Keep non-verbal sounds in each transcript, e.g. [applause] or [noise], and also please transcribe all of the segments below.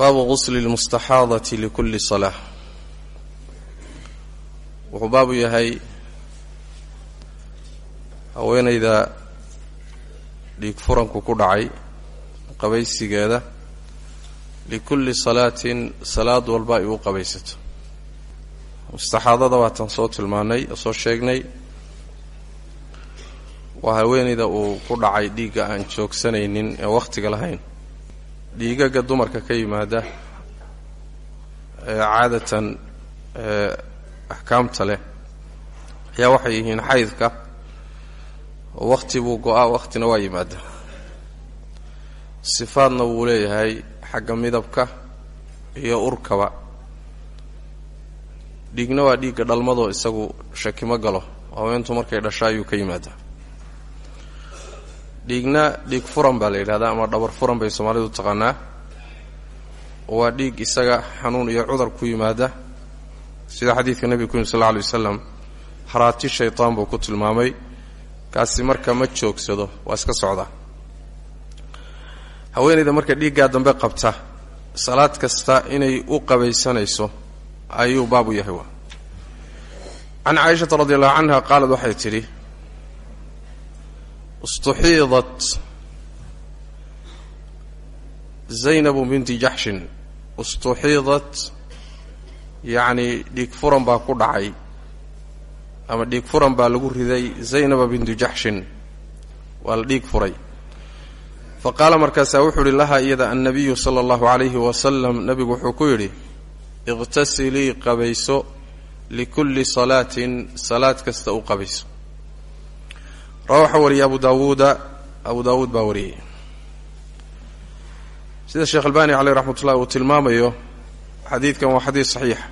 baabu qusli lmustaxaadati likulli salaa wuxuu baabu yahay haweenayda dhiig furanku ku dhacay qabaysigeeda likulli salaatin salaad walba ay u qabaysato. Mustaxaadada waataan soo tilmaanay oo soo sheegnay. Waa haweenayda uu ku dhacay dhiigga aan joogsanaynin ee wakhtiga lahayn dhiigaga dumarka ka yimaada ee caadatan ee axkaamta leh ayaa waxay yihiin xaydka oo wakhti buu go'aa wakhtina waa yimaada. Sifaadna wuu leeyahay xagga midabka iyo urkaba. Dhiigna waa dhiigga dhalmadoo isagu shakimo galo haweentu markay dhasha ayuu ka yimaadaa dhiigna dhiig furan baa la yidhahdaa ama dhabar furan bay soomaalidu taqaanaa. Waa dhiig isaga xanuun iyo cudar ku yimaada. Sida xadiidka nebiga ku sal alla alay wasalam haraati shaytaan buu ku tilmaamay. Kaasi marka ma joogsado waa iska socdaa haweenayda marka dhiiggaa dambe qabta salaad kasta inay u qabaysanayso ayuu baabu yahay waa. Can caaishata radi allahu canha qaalad waxay tidhi istuxiidat zaynabu binti jaxshin istuxiidat yacnii dhiig furan baa ku dhacay ama dhiig furan baa lagu riday zaynaba bintu jaxshin waa la dhiig furay fa qaala markaasaa wuxuu ihi lahaa iyada annabiyu sala allahu calayhi wasalam nebigu wuxuu ku yidhi iqtasilii qabayso likulli salaatin salaad kasta u qabayso rawa waxaa wariyay abu daawuuda abu daawuud baa wariyey sida sheekh albani caleyh raxmat ullahi uu tilmaamayo xadiidkan waa xadiid saxiixa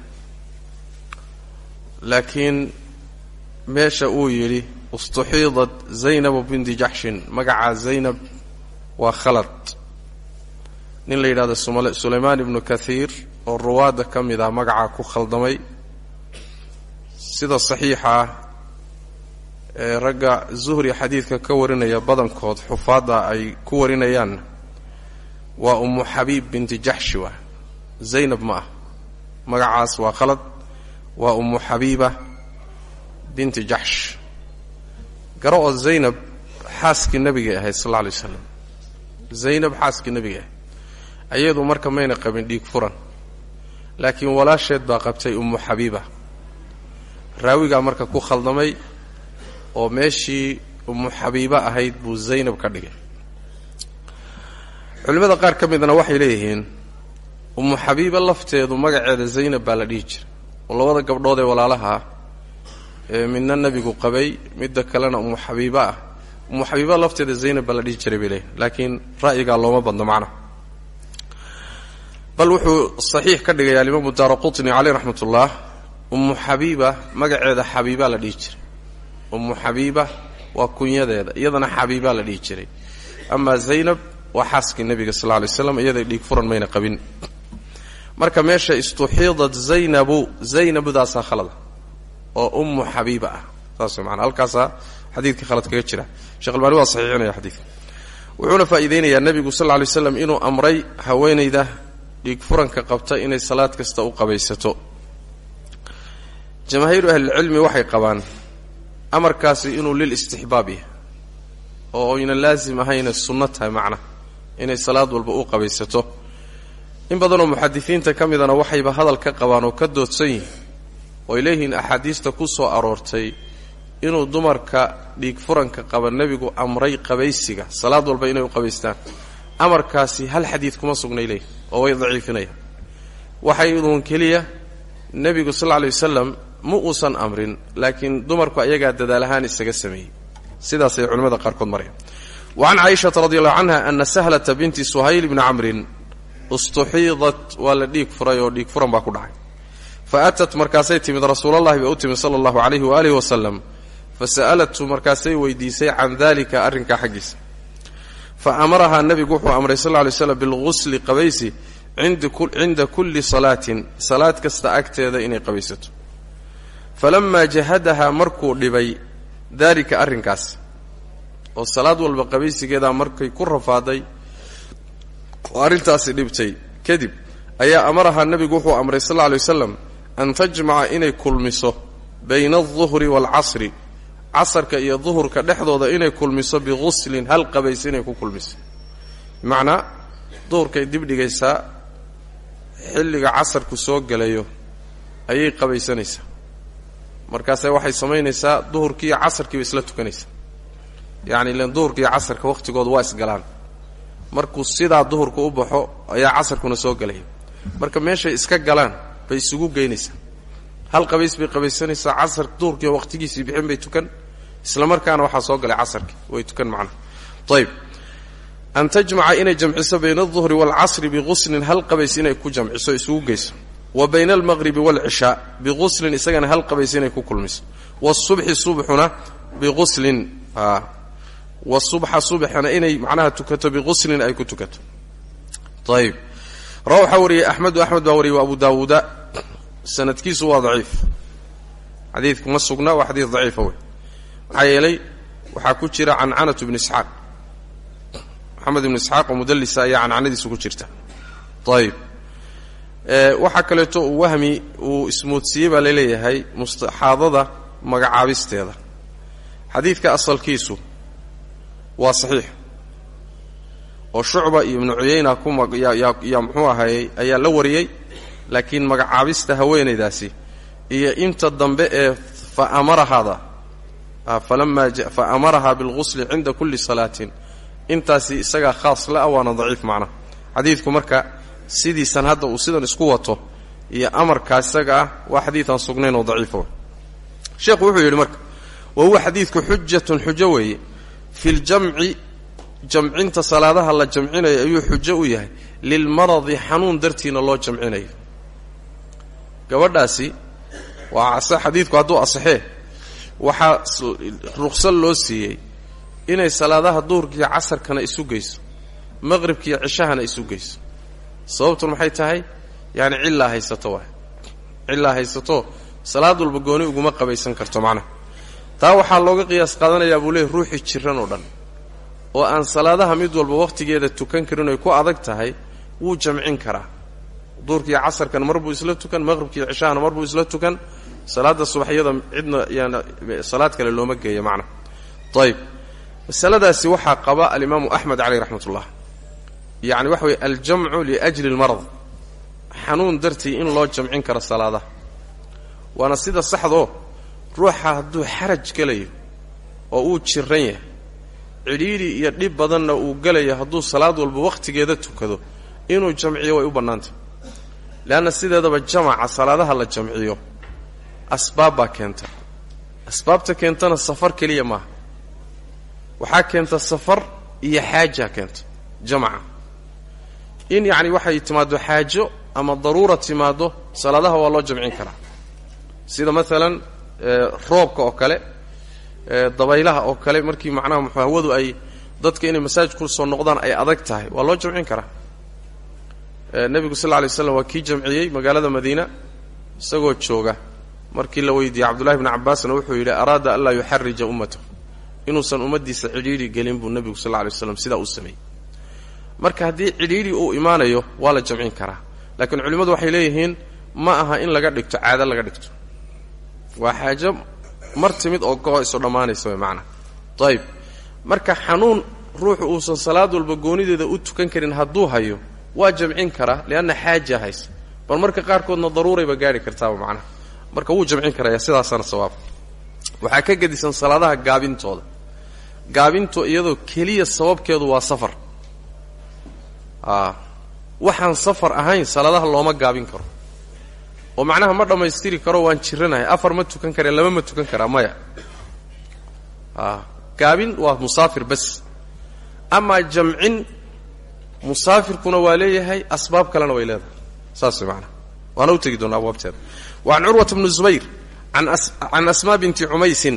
laakiin meesha uu yidhi istuxiidat zaynabu binti jaxshin magacaa zaynab waa khalad. Nin la yidhahdo sulaymaan ibnu kathiir oo ruwaadda ka mid ah magacaa ku khaldamay sida saxiixa ragga zuhri xadiidka ka warinaya badankood xufaadda ay ku warinayaan waa ummu xabiib binti jaxshi waa zaynab ma ah. Magacaas waa khalad. Waa ummu xabiiba binti jaxsh. Garo oo zaynab xaaskii nebigay ahayd sal alla alay waslam zaynab xaaskii nebigay ahayd ayadu marka mayna qabin dhiig furan. Laakiin walaasheed baa qabtay ummu xabiiba. Raawigaa marka ku khaldamay oo meeshii ummu xabiiba ahayd buu zaynab ka dhigay. Culimmada qaar ka midna waxay leeyihiin ummu xabiiba lafteedu magaceeda zaynab baa la dhihi jiray. Oo labada gabdhood ee walaalaha ee midna nebigu qabay midda kalena ummu xabiiba ah. Xabiiba lafteeda zaynab baa la dhihi jiray bay leeyihiin laakiin ra'yigaa looma badno macna. Bal wuxuu saxiix ka dhigaya alimaamu daara qutni caleyh raxmat ullah ummu xabiiba magaceeda xabiibaa la dhihi jiray ummu xabiiba waa kunyadeeda iyadana xabiibaa la dhihi jiray. Amaa zaynab waa xaaskii nebiga sal lla lay slam iyada dhiig furan mayna qabin. Marka meesha istuxiidat zaynabu zaynabudaasaa khalada oo ummu xabiiba ah. Saas maanaa halkaasaa khalad kaga jira. Shekh albaani waa saxiixinaya xadiidka. Wuxuuna faa'iideynayaa nebigu sal lla lay slam inuu amray haweenayda dhiig furanka qabta inay salaad kasta u qabaysato. Jamaahiiru ahlilcilmi waxay qabaan amarkaasi inuu lil istixbaab yahay oo oyna laasim ahayna sunno tahay macna inay salaad walba u qabaysato. In badanoo muxadisiinta ka midana waxayba hadal ka qabaan oo ka doodsan yihiin oo ay leeyihiin axaadiista ku soo aroortay inuu dumarka dhiig furanka qaba nebigu amray qabaysiga salaad walba inay u qabaystaan. Amarkaasi hal xadiid kuma sugnay leeyihiin oo way daciifinayaan. Waxay iduun keliya nebigu sal lla lay wasalam ma uusan amrin laakiin dumarku ayagaa dadaal ahaan isaga sameeyey. Sidaasay culimmada qaarkood marayaan wa can caaishata radi allahu canha ana sahlata binti suhayl bni camrin istuxiidat waa la dhiig furay oo dhiig furan baa ku dhacay. Fa atat markaasay timid rasuulallahi bay u timid sala allahu calayhi waalihi wasalam fa sa'alathu markaasay weydiisay can dalika arrinkaa xaggiisa. Fa amarahaa nebigu wuxuu amray sal lla alay slam bilgusli qabaysi cinda kulli salaatin salaad kasta agteeda inay qabaysato falamaa jahadahaa markuu dhibay daalika arrinkaas oo salaad walba qabaysigeedaa markay ku rafaaday oo arrintaasi dhibtay kadib ayaa amarahaa nebigu wuxuu amray sal alla alay wasalam an tajmaca inay kulmiso bayna alduhri waalcasri casarka iyo duhurka dhexdooda inay kulmiso biguslin hal qabays inay ku kulmiso bimacnaa duhurkay dibdhigaysaa xilliga casarku soo gelayo ayay qabaysanaysaa markaase waxay samaynaysaa duhurkii iyo casarkiiba isla tukanaysaa. Yacni ilan duhurka iyo casarka wakhtigooda waa isgalaan. Markuu sidaa duhurka u baxo ayaa casarkuna soo gelaya marka meeshay iska galaan bay isugu geynaysaa. Hal qabays bay qabaysanaysaa casar duhurkiiyo wakhtigiisii bixin bay tukan. Isla markaana waxaa soo galay casarkii way tukan macnaha ayb an tajmaca inay jamciso bayna alduhri waalcasri biguslin hal qabays inay ku jamciso isugu geyso wa bayna almaqribi waalcishaa biguslin isagana hal qabays inay ku kulmiso. Wasubxi subxuna biguslin wasubxa subxana inay macnaha tukato biguslin ay ku tukato. Ayb rawa wariyey axmedu axmed baa wariyey wa abu daawuuda sanadkiisu waa daciif. Xadiidku ma sugna waa xadiid daciifa wey. Maxaa yeelay waxaa ku jira cancanatu bni isxaaq. Maxamed ibnu isxaaq oo mudalisa ayaa cancanadiisu ku jirta. Ayb waxaa kaleeto uu wahmi uu ismoodsiiyey baa la leeyahay mustaxaadada magacaabisteeda. Xadiidka asalkiisu waa saxiix. Oo shucba iyo ibnu cuyayna kuyaa muxuu ahaayey ayaa la wariyey laakiin magacaabista haweenaydaasi iyo inta dambe ee fa amarahaada falamaa fa amarahaa bilgusli cinda kulli salaatin intaasi isagaa khaas la ah waana daciif macnaha xadiidku marka sidiisan hadda uu sidan isku wato iyo amarkaa isaga ah waa xadiidan sugnayn oo daciifa sheekhu wuxuu yidhi marka wa huwa xadiidku xujatun xujo weeye. Fi ljamci jamcinta salaadaha la jamcinayo ayuu xujo u yahay. Lilmaradi xanuun dartiina loo jamcinayo. Gabadhaasi waa xadiidku hadduu asaxee waxaa ruqsad loo siiyey inay salaadaha duhurkiiyo casarkana isu geyso maqribkiiyo cishahana isu geyso sababtun maxay tahay? Yaani cillaa haysato waay. Cillaa haysato salaad walba gooni uguma qabaysan karto macnaha taa waxaa looga qiyaas qaadanayaa buu leeyay ruuxii jiran oo dhan oo aan salaadaha mid walba wakhtigeeda tukan karin oy ku adag tahay wuu jamcin karaa. Duurkiiyo casarkan mar buu isla tukan maqhribkiiyo cishahana mar buu isla tukan. Salaadda subaxyada cidna yaan salaad kale looma geeyo macnaha ayib masaladaasi waxaa qaba alimaamu axmed caleyh raxmat ullah yacni waxa weye aljamcu liajli lmarad xanuun dartii in loo jamcin karo salaadaha waana sida saxdoo ruuxa hadduu xaraj gelayo oo uu jiran yahay. Cidhiidhi iyo dhib badanna uu gelayo hadduu salaad walba wakhtigeeda tukado inuu jamciyo way u bannaantay. Leanna sideedaba jamaca salaadaha la jamciyo asbaab baa keenta. Asbaabta keentana safar keliya maaha. Waxaa keenta safar iyo xaaja keenta jamaca in yacni waxay timaaddo xaajo ama daruura timaaddo salaadaha waa loo jamcin karaa. Sida maalan roobka oo kale dabaylaha oo kale markii macnaha muxuu ay dadka inay masaajid ku soo noqdaan ay adag tahay waa loo jamcin karaa. Nebigu sal lla lay slam waa kii jamciyey magaalada madiina isagoo jooga. Markii la weydiiyey cabdullahi bni cabbaasna wuxuu yidhi araada an laa yuxarija ummatahu. Inuusan ummaddiisa cidhiidhi gelin buu nebigu sal lla lay waslam uu sameeyey marka haddii cidhiidhi uu imaanayo waa la jamcin karaa. Laakiin culimmadu waxay leeyihiin ma aha in laga dhigto caado laga dhigto. Waa xaajo mar timid oo go isu dhammaanaysa way macnaha ayib marka xanuun ruuxu uusan salaad walba goonideeda u tukan karin hadduu hayo waa jamcin karaa lianna xaaja haysa. Bal marka qaarkoodna daruurayba gaari kartaaba macnaha marka wuu jamcin karaya sidaasaana sawaab. Waxaa ka gedisan salaadaha gaabintooda. Gaabinto iyadoo keliya sababkeedu waa safar waxaan safar ahayn salaadaha looma gaabin karo. Oo macnaha ma dhammaystiri karo waan jiranahay afar ma tukan karee laba ma tukan karaa maya. Gaabin waa musaafir bas. Amaa jamcin musaafirkuna waa leeyahay asbaab kalena way leedahay. Saas maanaa waana u tegi doona abwaabteeda. Wa can curwata bni zubayr can asmaa binti cumaysin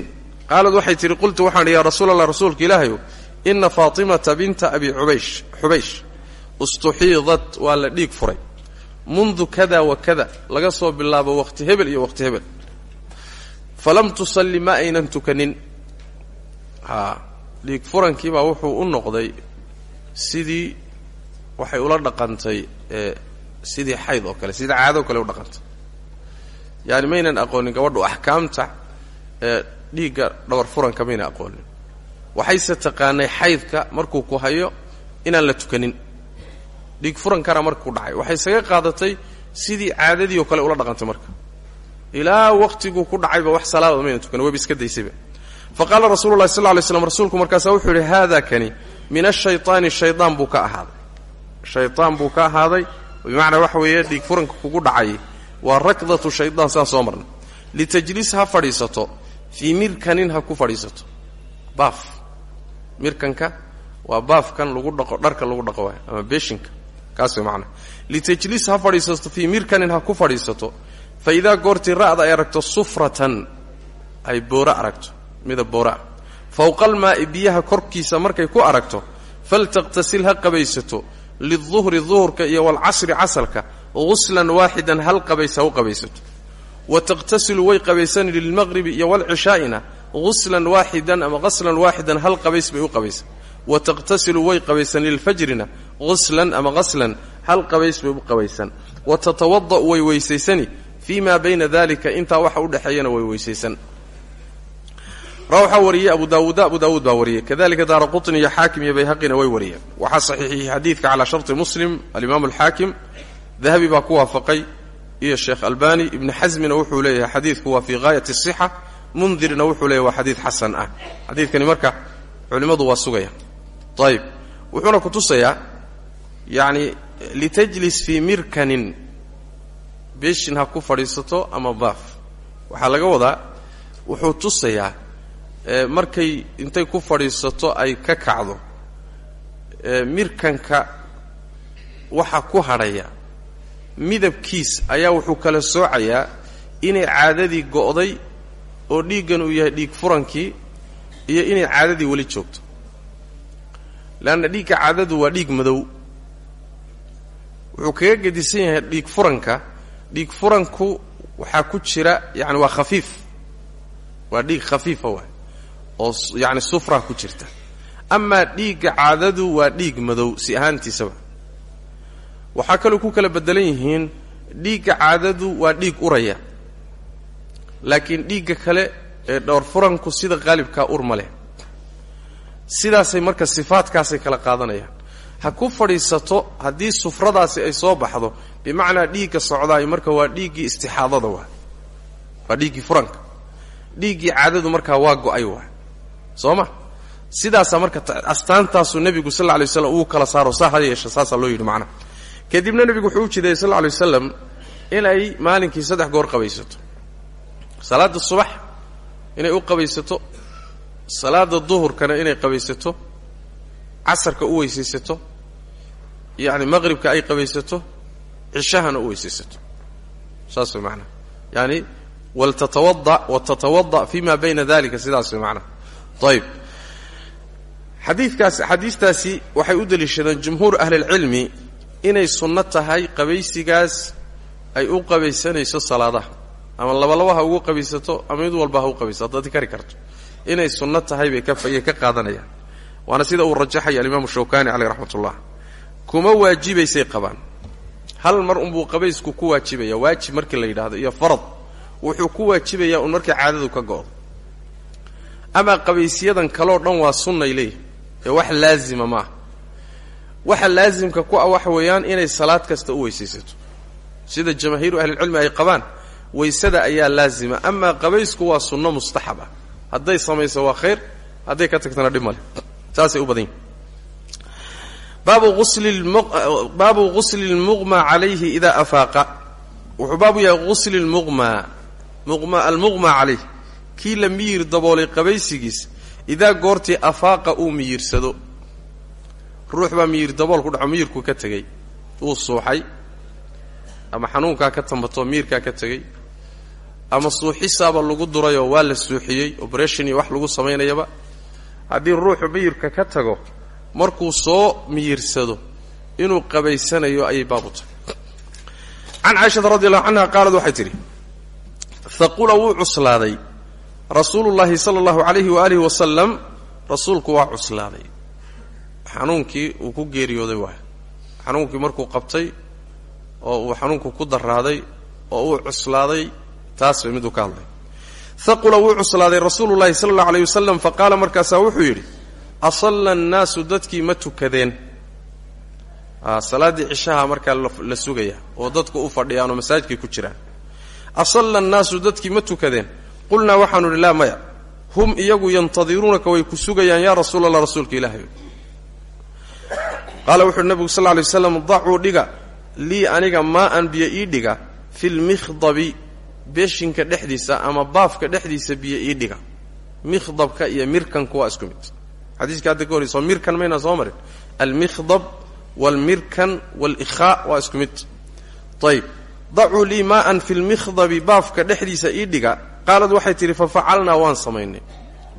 qaalad waxay tihi qultu waxaan yaa rasuul allah rasuulka ilaahayow ina faatimata binta abi ubaysh xubaysh istuxiidat waa la dhiig furay. Mundu kada wa kada laga soo bilaabo waqti hebel iyo waqti hebel. Falam tusalli ma aynan tukanin. Ha dhiig furankiibaa wuxuu u noqday sidii waxay ula dhaqantay sidii xayd oo kale sidii caado kale u dhaqantay. Yaani maynan aqoonin gabadhu axkaamta ee dhiigga dhawar furanka maynan aqoonin. Waxayse taqaanay xaydka markuu ku hayo inaan la tukanin dhiig furankana markuu dhacay. Waxay isaga qaadatay sidii caadadii oo kale ula dhaqantay marka. Ilaa waqtiguu ku dhacayba wax salaada mayna tukanin wayba iska daysayba. Fa qaala rasulu llahi sal rasuulku markaasaa wuxuu yidhi haada kani min ashayطaani shaydaan buu ka ahaaday. Shaydaan buu ka ahaaday bimacnaa weeye dhiig furanka kugu dhacay waa rakdatu shaydaan saan soo marnay. Litajlis ha fadhiisato fii mirkanin ha ku fadhiisato. Baaf. Mirkanka waa baafkan lagu dhaqo dharka lagu dhaqo ama beeshinka kaas macnaa litajlis ha fadhiisato fii mirkanin ha ku fadhiisato. Fa idaa goortii ra'da ay aragto sufratan ay boora aragto. Mida booraa fowqa almaa'i biyaha korkiisa markay ku aragto faltaqtasil ha qabaysato. Liduhri duhurka iyo walcasri casalka. Guslan waaxidan hal qabays ha u qabaysato. Wa taqtasilu way qabaysani lilmaqribi iyo walcishaa'ina guslan waaxidan ama qaslan waaxidan hal qabays bay u qabaysan wa taqtasilu way qabaysan lilfajrina guslan ama qaslan hal qabays bay u qabaysan. Wa tatawada'u way weysaysani fii bayna dalika intaa waxa udhexeeyana way weysaysan. Waxaa wariyey abu daawuuda abu daawuud baa wariyey. Kadalika daara qutni iyo xaakim iyo bayhaqina way wariyeen. Waxaa saxiixiyey xadiidka calaa sharti muslim alimaamu alxaakim dahabi baa ku waafaqay iyo sheekh albani ibni xasmina wuxuu leeyahay xadiidku waa fii gaayati asixa mundirna wuxuu leeyahy waa xadiid xasan ah. Xadiidkani marka culimmadu waa sugaya ayib. Wuxuuna ku tusayaa yacni litajlis fii mirkanin beeshin ha ku fadhiisato ama baaf waxaa laga wadaa wuxuu tusayaa markay intay ku fadhiisato ay ka kacdo mirkanka waxa ku hadhaya midabkiis ayaa wuxuu kala soocayaa inay caadadii go'day oo dhiiggan uu yahay dhiig furankii iyo inay caadadii weli joogto leanna dhiigga caadadu waa dhiig madow wuxuu kaga gedisan yahay dhiig furanka dhiig furanku waxaa ku jira yacani waa khafiif waa dhiig khafiifa waay oo yacni sufraa ku jirta amaa dhiigga caadadu waa dhiig madow si ahaantiisaba waxaa kaloo ku kala beddelan yihiin dhiigga caadadu waa dhiig uraya laakiin dhiigga kale ee dhowr furanku sida qaalibkaa ur ma leh sidaasay marka sifaadkaasay kala qaadanayaan. Ha ku fadhiisato haddii sufradaasi ay soo baxdo bimacnaa dhiigga socdaay marka waa dhiiggii istixaadada waa. Waa dhiiggii furanka. Dhiiggii caadadu markaa waa go'ay waa. Soo ma? Sidaasaa marka astaantaasuu nebigu sal alay waslam uu kala saaro saa ha yeesha saasaa loo yidhi macnaha kadibna nebigu wuxuu u sal alay wasalam inay maalinkii saddex goor qabaysato. Salaadda subax inay u qabaysato salaada duhurkana inay qabaysato casarka u weysaysato yacni maqribka ay qabaysato cishahana u weysaysato. Saas way macnaha yaani waltatawada watatawada fi ma bayna dalika sidaas way macnaha ayib xadiidkaas xadiistaasi waxay u deliishadeen jumhuur ahlilcilmi inay sunno tahay qabaysigaas ay u qabaysanayso salaadaha. Ama labalaba ha ugu qabaysato ama mid walba ha u qabaysato haddaad kari karto inay sunno tahay bay kayay ka qaadanayaan. Waana sida uu rajaxaya alimaamu shawkani caleyh raxmat ullah kuma waajibaysay qabaan. Hal mar unbuu qabaysku ku waajibaya waajib markii la yidhaahdo iyo farad. Wuxuu ku waajibayaa un markay caadadu ka go'do amaa qabaysyadan kaleo dhan waa sunnay leeyihi ee wax laazima maaha waxa laasimka ku ah waxa weeyaan inay salaad kasta u weysaysato. Sida jamaahiiru ahlilcilmi ay qabaan waysada ayaa laazima. Amaa qabaysku waa sunno mustaxab ah hadday samayso waa khayr hadday ka tagtana dhib male. Saasay u badan yihiin baabu gusli lmuqma calayhi idaa afaaqa. Wuxuu baabu yahay gusli lmuqma almuqma calayh kii la miyir daboolay qabaysigiis idaa goortii afaaqa uu miyirsado. Ruux baa miyir dabool ku dhaco miyirku ka tegey. Wuu suuxay ama xanuunkaa ka tambatoo miirkaa ka tegey ama suuxisaaba lagu durayoo waa la suuxiyey operation iyo wax lagu samaynayaba haddii ruuxu miyirka ka tago markuu soo miyirsado inuu qabaysanayo ayay baabu tahay. Can caaishata radi allahu qaalad waxay tidhi haqula wuu cuslaaday. Rasuulu llaahi sala allahu calayhi waaalih wasalam rasuulku waa cuslaaday. Xanuunkii uu ku geeriyooday waay. Xanuunkii markuu qabtay oo uu xanuunku ku daraaday oo uu cuslaaday taas bay miduu ka hadlay haqula wuu cuslaaday rasuulu llahi sala allahu faqaala markaasaa wuxuu yidhi asalla annaasu dadkii ma tukadeen. Salaaddii cishaha markaa la sugaya oo dadku u fadhiyaan oo masaajidkay ku jiraan. Asalla annaasu dadkii ma tukadeen. Qulnaa waxaanu idhi laa maya. Hum iyagu yantadiruunaka way ku sugayaan yaa rasuula allah rasuulka ilaahay. Qaala wuxuuhi nabigu sal lla lay waslam dacuu dhiga. Lii aniga maa an biyo ii dhiga fi lmikhdabi beeshinka dhexdiisa ama baafka dhexdiisa biyo ii dhiga. Mikhdabka iyo mirkanku waa isku mid. Xadiiska hadda ka horreysa mirkan maynaa soo marin. Almikhdab waalmirkan waalikhaa waa isku mid. Ayb dacuu lii maaan fi lmikhdabi baafka dhexdiisa ii dhiga. Qaalad waxay tidhi fafacalnaa waan samaynay.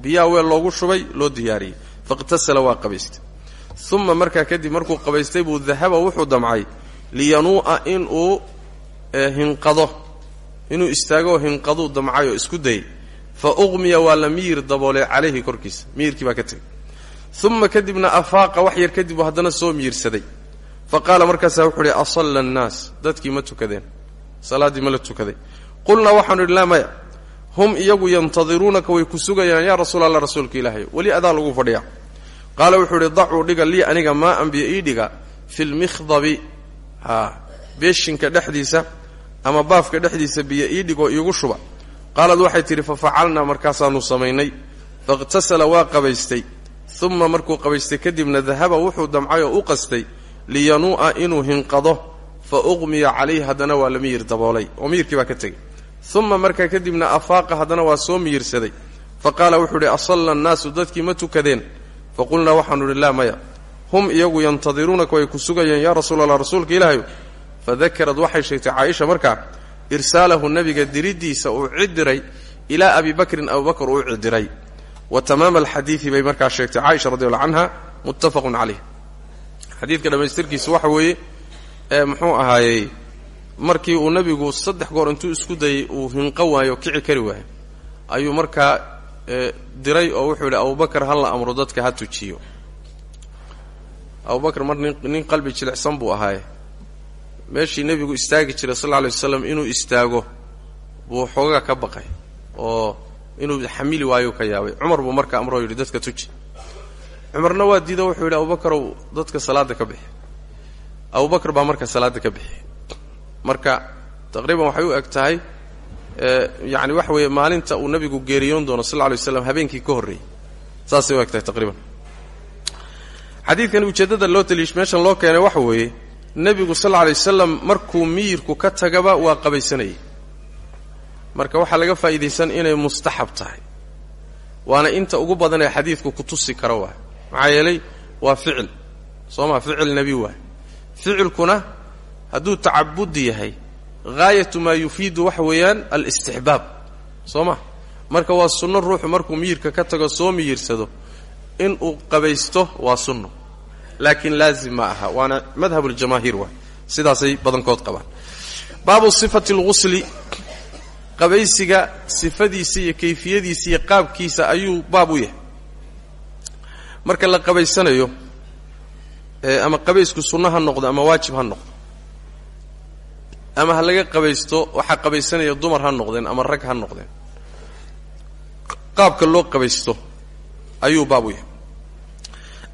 Biyaa weel loogu shubay loo diyaariyey. Fakhtasala waa qabaystay. Uma markaa kadib markuu qabaystay buu dahaba wuxuu damcay. Liyanuu'a inuu hinqado inuu istaago hinqaduu damcay isku dayay. Fa uqmiya waa la miyir daboolay calayhi korkiisa. Miyirkii baa ka tegay uma kadibna afaaqa wax yar kadib buu haddana soo miyirsaday fa qaala markaasaa wuxuu uhi asalla annaas dadkii ma tukadeen. Salaaddii ma la tukaday. Qulnaa waxaanu idhi laa maya. Hum iyagu yantadiruunaka way ku sugayaan yaa rasuul allah rasuulka ilaahay. Weli adaa lagu fadhiyaa qaala wuxuu idhi dacuu dhiga lii aniga maa anbiya ii dhiga fi lmikhdabi beeshinka dhexdiisa ama baafka dhexdiisa biyo ii dhigoo iigu shuba. Qaalad waxay tidhi fafacalnaa markaasaanu samaynay. Fakhtasala waa qabaystay. Uma markuu qabaystay kadibna dahaba wuxuu damcay oo u qastay liyanuu'a inuu hinqado fa uqmiya calayhi haddana waa la miyir daboolay. Oo miyirkii baa ka tegey. Uma markaa kadibna afaaqa haddana waa soo miyirsaday fa qaala wuxuu idhi asalla annaasu dadkii ma tukadeen. Faqulnaa waxaanu idhi laa maya. Hum iyagu yantadiruunaka way ku sugayeen yaa rasuula allah rasuulka ilaahayu fadakarad waxay sheegtay caaisha markaa irsaalahu nebiga diriddiisa uu cidiray ilaa abi bakrin abubakr uu cidiray wa tamaama alxadiidi bay markaa sheegtay caaisha radi allahu canha muttafaqun caleyh xadiidka dhammaystirkiisa waxa weeye ee muxuu ahaayey markii uu nebigu saddex goor intuu isku dayey uu hinqo waayo kici kari waayo. Ayuu markaa diray oo wuxuu yidhi abubakar ha la amro dadka ha tujiyo. Abubakar mar nin qalbi jilicsan buu ahaaye meeshii nebigu istaagi jiray sal alay waslam inuu istaago buu xoogaa ka baqay oo inuu xamili waayo ka yaabay. Cumar buu marka amroo yidhi dadka tuji. Cumarna waa diido wuxuu yidhi abubakarow dadka salaadda ka bixi. Abubakar baa marka salaadda ka bixi. Marka taqriiban waxay u eg tahay yani waxa weeye maalinta uu nabigu geeriyoon doono sal alay waslam habeenkii ka horreeyey saasay u eg tahay taqriiban. Xadiidkan ujeeddada loo taliish meeshan loo keenay waxa weeye nebigu sal lla alay wasalam markuu miyirku ka tagaba waa qabaysanayay. Marka waxaa laga faa'iidaysan inay mustaxab tahay. Waana inta ugu badan ee xadiidku ku tusi karo waay. Maxaa yeelay waa ficil. Soo maa ficil nebi waay. Ficilkuna hadduu tacabudi yahay haayatu maa yufiidu waxa weeyaan alistixbaab. Soo ma marka waa sunno ruuxu markuu miyirka ka tago soo miyirsado inuu qabaysto waa sunno laakiin laazim ma aha. Waana madhab ljamaahiir waay. Sidaasay badankood qabaan. Baabu sifati lghusli qabaysiga sifadiisa iyo kayfiyadiisa iyo qaabkiisa ayuu baab u yahay. Marka la qabaysanayo ama qabaysku sunno ha noqdo ama waajib ha noqdo ama ha laga qabaysto waxaa qabaysanaya dumar ha noqdeen ama rag ha noqdeen qaabka loo qabaysto ayuu baab u yahay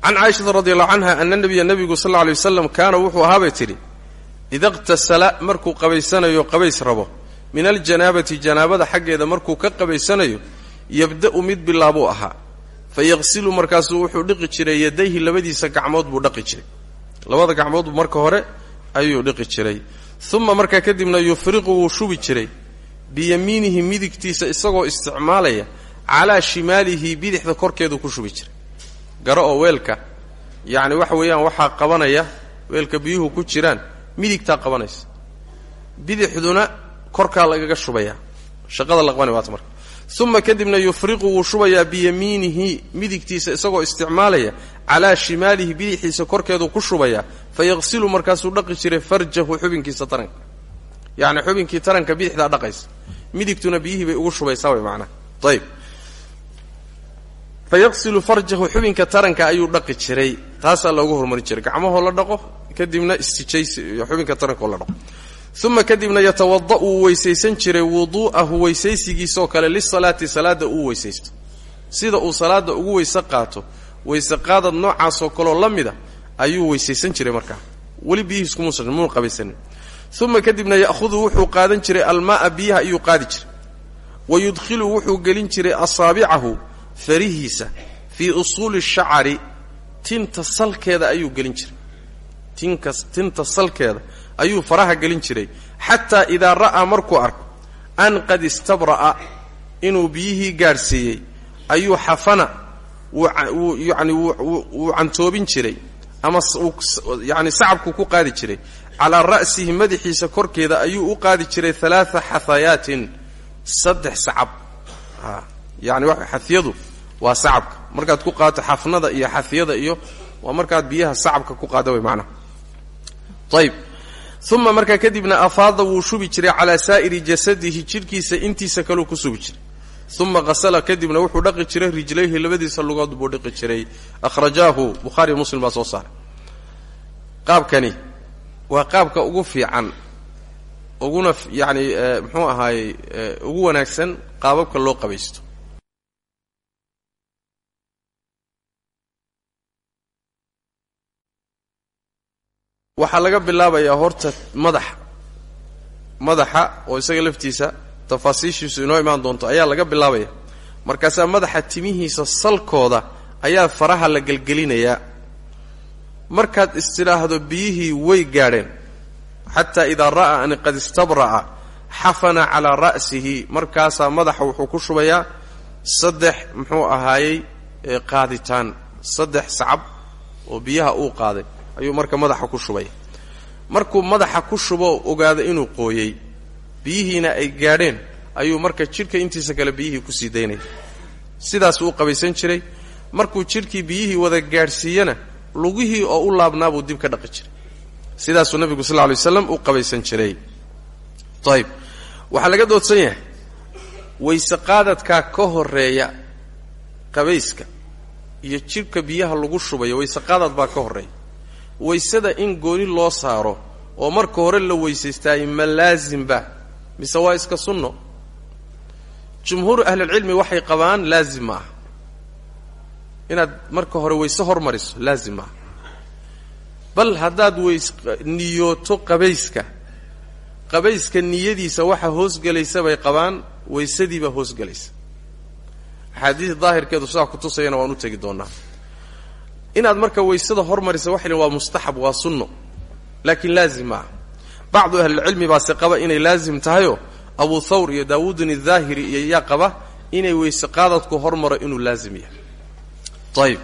can caaishata radi allahu canha ana nabiya nebigu sal alla alay waslam kaana wuxuu ahaabay tidhi ida iqtasala markuu qabaysanayo qabays rabo. Min aljanaabati janaabada xaggeeda markuu ka qabaysanayo yabda'u mid bilaabuu ahaa. Fa yaqsilu markaasuu wuxuu dhiqi jiray yadayhi labadiisa gacmood buu dhaqi jiray. Labada gacmoodbu marka hore ayuu dhiqi jiray. Uma markaa kadibna yufriqu wuu shubi jiray. Biyamiinihi midigtiisa isagoo isticmaalaya calaa shimaalihi bidixda korkeedu ku shubi jiray garo oo weelka. Yacni waxa weeyaan waxaa qabanaya weelka biyuhu ku jiraan midigtaa qabanaysa. Bidixduna korkaa lagaga shubaya. Shaqada la qabanaya waata marka. Kadibna yufriqu wuu shubayaa biyamiinihi midigtiisa isagoo isticmaalaya calaa shimaalihi bidixiisa korkeedu ku shubaya. Fayaqsilu markaasuu dhaqi jiray farjahu xubinkiisa taranka. Yacni xubinkii taranka bidixdaa dhaqaysa. Midigtuna biyihii bay ugu shubaysaa way macnaha ayib fayaqsilu farjahu xubinka taranka ayuu dhaqi jiray taasaa loogu horumarin jiray gacmahoo la dhaqo kadibna istijaysi xubinka tarankaoo la dhaqo uma kadibna yatawada'u weysaysan jiray wuduu'ahu weysaysigiisoo kale lisalaati salaadda uu weysaysto sida uu salaadda ugu weyse qaato weyse qaadad noocaasoo kaloo la mida ayuu weysaysan jiray markaa weli biyihiiskumuu qabaysanin uma kadibna ya'hudu wuxuu qaadan jiray almaa'a biyaha ayuu qaadi jiray wa yudkhilu wuxuu gelin jiray asaabicahu farihiisa fii usuuli shacari tinta salkeeda ayuu gelin jiray. Tinta salkeeda ayuu faraha gelin jiray. Xataa idaa ra'aa markuu arko an qad istabra'a inuu biyihii gaadhsiiyey ayuu xafana yani wuu cantoobin jiray ama yani sacabku ku qaadi jiray. Calaa ra'sihi madaxiisa korkeeda ayuu u qaadi jiray alaaa xahayaatin saddex sacab yani wa xafyadu waa sacabka. Markaad ku qaato xafnada iyo xafyada iyo waa markaad biyaha sacabka ku qaada way macnaha. Ayb uma markaa kadibna afaada wuu shubi jiray calaa saa'iri jasadihi jidhkiisa intiisa kaleu ku subi jiray. Uma qasala kadibna wuxuu dhaqi jiray rijlayhi labadiisa lugood buu dhaqi jiray. Akhrajaahu bukhaariy muslim baa soo saaray. Qaabkani waa qaabka ugu fiican uguna yacni muxuu ahaayey ugu wanaagsan qaababka loo qabaysto waxaa laga bilaabayaa horta madaxa madaxa oo isaga laftiisa tafaasiishiisu inoo imaan doonto ayaa laga bilaabaya. Markaasaa madaxa timihiisa salkooda ayaa faraha la gelgelinayaa markaad istidhaahdo biyihii way gaadheen. Xataa idaa ra'aa an qad istabra'a xafana calaa ra'sihi. Markaasaa madaxa wuxuu ku shubayaa saddex muxuu ahaayey qaaditaan. Saddex sacab oo biyaha uu qaaday ayuu marka madaxa ku shubaya markuu madaxa ku shubo ogaado inuu qooyey. Biyihiina ay gaadheen. Ayuu marka jidhka intiisa kale biyihii ku sii daynaya sidaasuu u qabaysan jiray. Markuu jidhkii biyihii wada gaadhsiiyana lugihii oo u laabnaabuu dib ka dhaqi jiray. Sidaasuu nabigu sal ly waslam u qabaysan jiray. Ayib waxaa laga doodsan yahay wayse qaadadkaa ka horreeya qabayska iyo jidhka biyaha lagu shubayo wayse qaadad baa ka horreeya waysada in gooni loo saaro oo marka hore la weysaystaay ma laasimba mise waa iska sunno? Jumhuuru ahlilcilmi waxay qabaan laazim ma aha inaad marka hore wayse hormariso laazim ma aha bal haddaad ways niyooto qabayska qabayska niyadiisa waxa hoosgelaysa bay qabaan waysadiibaa hoosgelaysa axaadiis daahirkeedu sidaa kutusayana waan u tegi doonaa inaad marka waysada hormarisa waxay waa mustaxab waa sunno. Laakiin laazim ma aha bacdu ahlilcilmi baase inay laazim tahayoo abu thawr iyo daawuudin idaahiri iyo yaa qaba inay weyse qaadadku hormaro inuu laazim yahay. Ayib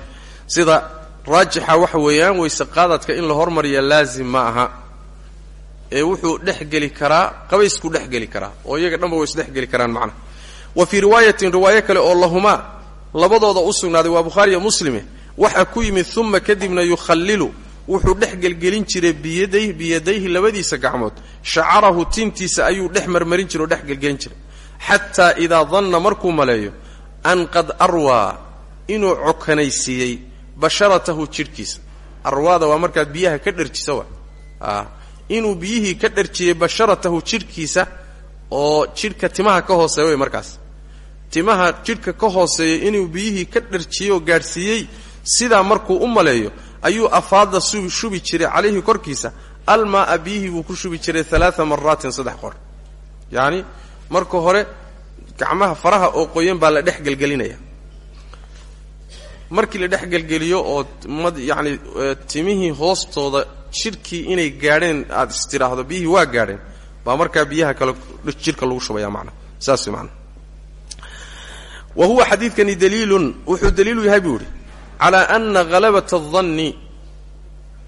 sida raajixa waxa weeyaan weyse qaadadka in la hormariya laazim ma aha. Ee wuxuu dhex geli karaa qabayskuu dhex geli karaa oo iyaga dhanba way isdhex geli karaan macnaha wa fii riwaayatin riwaayo kale oo lahumaa labadooda u sugnaaday waa bukhaariyo muslime waxaa ku yimid uma kadibna yukhallilu wuxuu dhex gelgelin jiray biyaday biyadayhi labadiisa gacmood. Shacarahu tintiisa ayuu dhex marmarin jiray oo dhex gelgelin jiray. Xataa idaa danna markuu maleeyo an qad arwaa inuu cokanaysiiyey basharatahu jidhkiisa arwaada waa markaad biyaha ka dharjisa wa. Inuu biyihii ka dharjiyey basharatahu jidhkiisa oo jidhka timaha ka hooseeya markaas. Timaha jidhka ka hooseeya inuu biyihii ka dharjiyey oo gaadhsiiyey sidaa markuu u maleeyo ayuu afaada shubi jiray calayhi korkiisa. Almaaa biyihii buu ku shubi jiray alaaa maraatin saddex qor yacni marka hore gacmaha faraha oo qoyan baa la dhex gelgelinaya. Markii la dhex gelgeliyo oo mad yacni timihii hoostooda jidhkii inay gaadheen aada istidhaahdo biyihii waa gaadheen baa markaa biyaha kale jidhka lagu shubaya macna. Saas way macna. Wa huwa xadiidkani daliilun wuxuu daliilu yahay buu yidhi calaa ana halabata adanni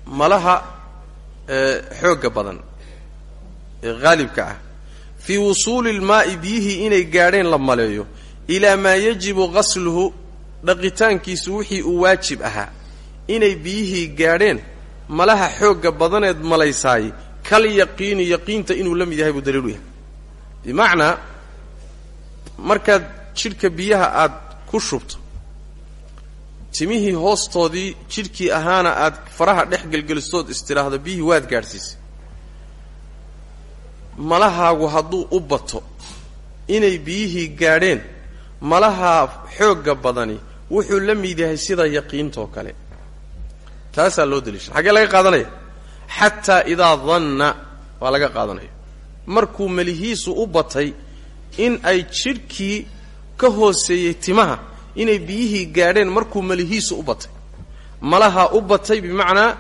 malaha xoogga badan ee haalibka ah. Fii wusuuli ilmaa'i biyihii inay gaadheen la maleeyo ilaa maa yajibu qasluhu dhaqitaankiisu wixii uu waajib ahaa. Inay biyihii gaadheen malaha xoogga badaneed malaysaay kal yaqiini yaqiinta inuu la mid yahay buu daliilu yahay. Bimacnaa markaad jidhka biyaha aad ku shubto timihii hoostoodii jidhkii ahaana aad faraha dhex gelgelistood istidhaahdo biyihii waad gaadhsiisay. Malahaagu hadduu u bato inay biyihii gaadheen malahaa xoogga badani wuxuu la mid yahay sida yaqiintoo kale. Taasaa loo daliishan. Xaggee laga qaadanaya? Xataa idaa danna waa laga qaadanaya. Markuu melihiisu u batay in ay jidhkii ka hooseeyey timaha inay biyihii gaadheen markuu melihiisu u batay. Malahaa u batay bimacnaa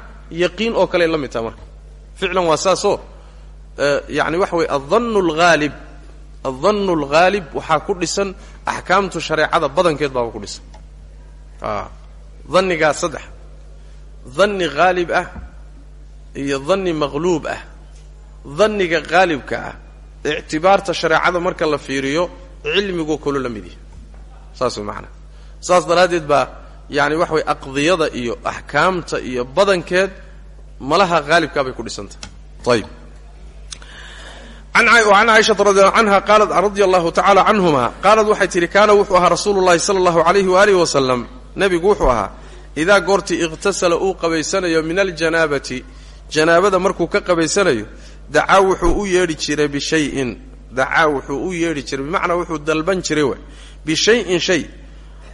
yaqiin oo kale la mid taha marka. Ficlan waa saasoo yacni waxa weye aldannu alghaalib aldannu alghaalib waxaa ku dhisan axkaamtu shareecada badankeed baaba ku dhisan. Dannigaa saddex. Danni haalib ah iyo danni maqluub ah. Danniga haalibka ah ictibaarta shareecada marka la fiiriyo cilmigoo kaloo la mid yahay. Saas way macanaa saas daraaddeed baa yaani waxa weye aqdiyada iyo axkaamta iyo badankeed malaha haalibkaa bay ku dhisantahay ayib can caaishata radi canha qaalat radia allahu tacala canhuma qaalat waxay tidhi kaana wuxuu ahaa rasuulu llahi sala allahu alayhi waalihi wasalam nebigu wuxuu ahaa idaa goortii iqhtasala uu qabaysanayo min aljanaabati janaabada markuu ka qabaysanayo dacaa wuxuu u yeedhi jiray bishayin dacaa wuxuu u yeedhi jiray bimacnaa wuxuu dalban jiray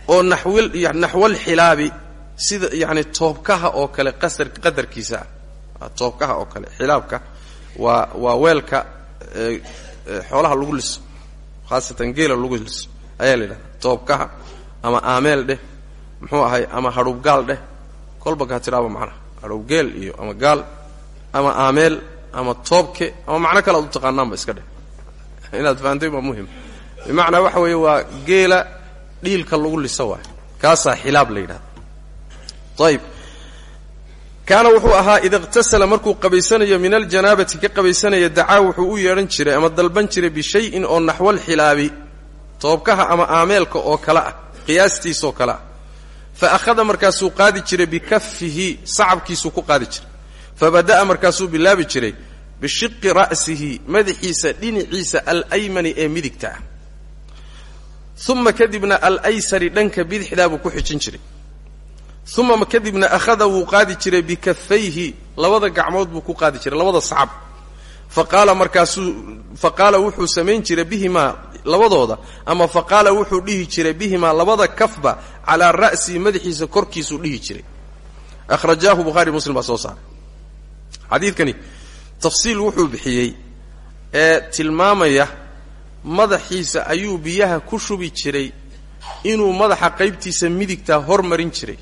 oo naxwalxilaabi sida yani toobkaha oo kale qadarkiisa ah. Toobkaha oo kale xilaabka waa waa weelka xoolaha lagu liso. Khaasatan geela lagu liso. Ayaa la yidhahda toobkaha ama aameel dheh muxuu ahay ama hadhubgaal dheh. Kolba kaa tidhaaba macnaha hadhubgeel iyo ama gaal ama aameel ama toobke ama macno kale ad u taqaanaanba iska dheh. Inaad fahamtay waa muhiim bimacnaa waxa weeye waa geela dhiilka lagu liso waay. Kaasaa xilaab la yidhahda. Ayib kaana wuxuu ahaa ida iqhtasala markuu qabaysanayo min aljanaabati ka qabaysanaya dacaa wuxuu u yeedhan jiray ama dalban jiray bishayin oo naxwalxilaabi toobkaha ama aameelka oo kale ah qiyaastiisoo kale ah. Fa akhada markaasuu qaadi jiray bikafihi sacabkiisuu ku qaadi jiray. Fabada'a markaasuu bilaabi jiray bishiqi ra'sihi madaxiisa dhinaciisa alaymani ee midigta ah uma kadibna alaysari dhanka bidixdaabuu ku xijin jiray uma kadibna akhada wuu qaadi jiray bikafayhi labada gacmood buu ku qaadi jiray labada sacab faqaala markaasuu faqaala wuxuu samayn jiray bihimaa labadooda ama faqaala wuxuu dhihi jiray bihimaa labada kafba calaa ra'sihi madaxiisa korkiisuu dhihi jiray akhrajaahu bukhaari muslim baa soo saaray xadiidkani tafsiil wuxuu bixiyey ee tilmaamaya madaxiisa ayuu biyaha ku shubi jiray inuu madaxa qaybtiisa midigtaa hormarin jiray.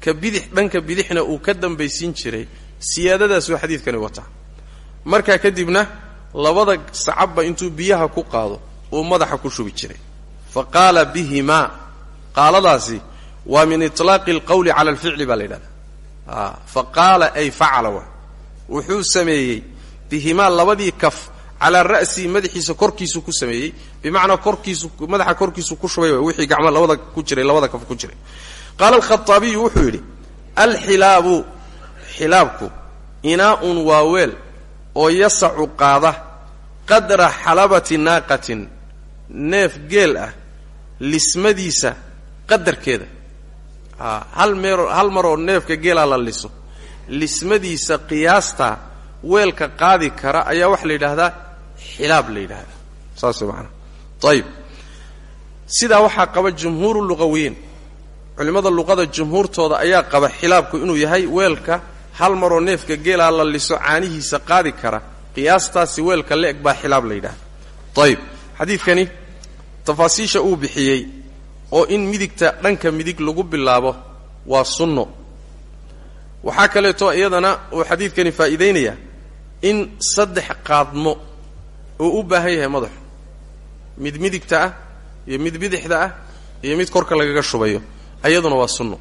Ka bidix dhanka bidixna uu ka dambaysiin jiray. Siyaadadaasuu xadiidkani wataa markaa kadibna labada sacabba intuu biyaha ku qaado uu madaxa ku shubi jiray. Fa qaala bihimaa qaaladaasi waa min itlaaqi alqawli cala alficli baa la yidhahdaa. Fa qaala ay facala wa wuxuu sameeyey bihimaa labadii kaf calaa ra'sihi madaxiisa korkiisu ku sameeyey. Bimacnaa korkiisu madaxa korkiisu ku shubay wixii gacmo labada ku jiray labada kaf ku jiray. Qaala alkhaaabiyu wuxuu yidhi alxilaabu xilaabku inaa'un waa weel oo yasacu qaada qadra xalabati naaqatin neef geel ah lismadiisa qadarkeeda. Hal meero hal maroo neefka geelaa la liso lismadiisa qiyaasta weelka qaadi kara ayaa waxaa la yidhaahdaa xilaab la saas maanaa ayib sidaa waxaa qaba jumhuuru luqawiyiin culimmada luqada jumhuurtooda ayaa qaba xilaabku inuu yahay weelka hal maroo neefka geelaa la liso caanihiisa qaadi kara. Qiyaastaasi weelka le-eg baa xilaab la yidhahda ayib xadiidkani tafaasiisha uu bixiyey oo in midigta dhanka midig lagu bilaabo waa sunno. Waxaa kaleeto iyadana uu xadiidkani faa'iidaynayaa in saddex qaadmo uu u baahan yahay madaxu mid midigta ah iyo mid bidixda ah iyo mid korka lagaga shubayo. Iyaduna waa sunno.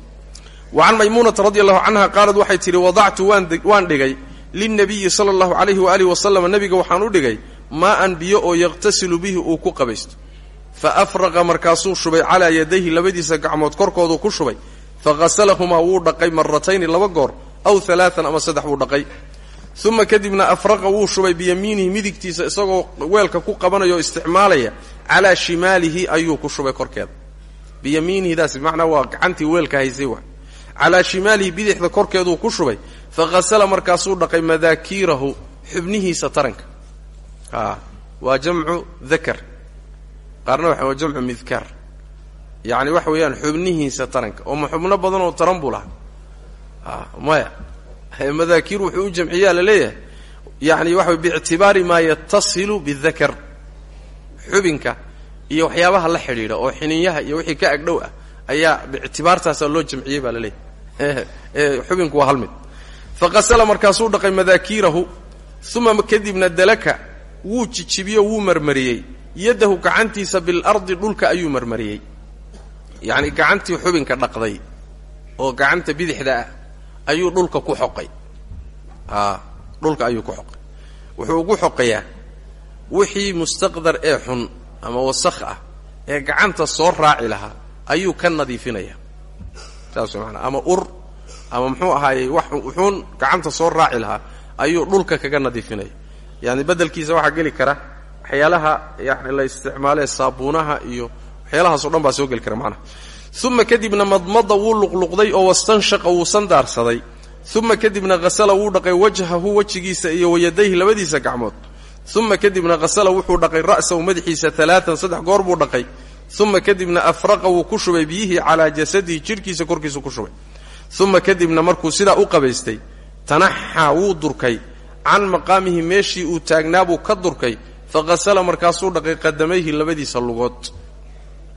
Wa can maymuunata radi allahu canha qaalad waxay tidhi wadactu waan dhigay. Lilnabiyi sala allahu calayhi waaalih wasalam nabiga waxaan u dhigay maa'an biyo oo yaqhtasilu bihi uu ku qabaysto. Fa afraqa markaasuu shubay calaa yadayhi labadiisa gacmood korkooduu ku shubay. Faqasalahumaa wuu dhaqay maratayni laba goor aw alaaan ama saddex buu dhaqay uma kadibna afraqa wuu shubay biyamiinihi midigtiisa isagoo weelka ku qabanaya oo isticmaalaya. Calaa shimaalihi ayuu ku shubay korkeeda. Biyamiinihidaas bimacnaa waa gacantii weelka haysay wa calaa shimaalihi bidixda korkeeduu ku shubay. Faqasala markaasuu dhaqay madaakiirahu xubnihiisa taranka. Waa jamcu dakar qaarna waxa waa jamcu midkaar. Yacni waxa weeyaan xubnihiisa taranka. Oo ma xubno badan oo taran buu lahaa. A maya madaakiir wuxuu u jamciyaa la leeyahay yani waxa biictibaari maa iyo waxyaabaha la xidhiidha oo xiniinyaha iyo wixii ka agdhow ah ayaa biictibaartaasaa loo jamciyey baa la leeyahay. [laughs] Xubinku waa hal mid. Faqasala markaasuu dhaqay madaakiirahu uma kadibna dalaka wuu jijibiyo wuu marmariyey. Yadahu gacantiisa bilardi dhulka ayuu marmariyey. Yacni gacantii xubinka dhaqday oo gacanta bidixda ah ayuu dhulka ku xoqay. Dhulka ayuu ku xoqay. Wuxuu ugu xoqayaa wixii mustaqdar ee xun ama wasakh ah ee gacanta soo raaci lahaa ayuu ka nadiifinaya. Saas maanaa ama ur ama muxuu ahaayey wax wuxuun gacanta soo raaci lahaa ayuu dhulka kaga nadiifinaya. Yani beddelkiisa waxaa geli kara waxyaalaha yani la isticmaalee saabuunaha iyo waxyaalahaas o dhan baa soo geli kara macnaha uma kadibna madmada wuu luqluqday oo wastanshaqa wuu sandaarsaday. Uma kadibna hasala wuu dhaqay wajhahu wejigiisa iyo wayadayhi labadiisa gacmood. Uma kadibna hasala wuxuu dhaqay ra'sahu madaxiisa alaaan saddex goor buu dhaqay. Uma kadibna afraqa wuu ku shubay biyihii calaa jasadihi jidhkiisa korkiisa ku shubay. Uma kadibna markuu sidaa u qabaystay tanaxaa wuu durkay. Can maqaamihi meeshii uu taagnaabuu ka durkay. Faqasala markaasuu dhaqay qadamayhi labadiisa lugood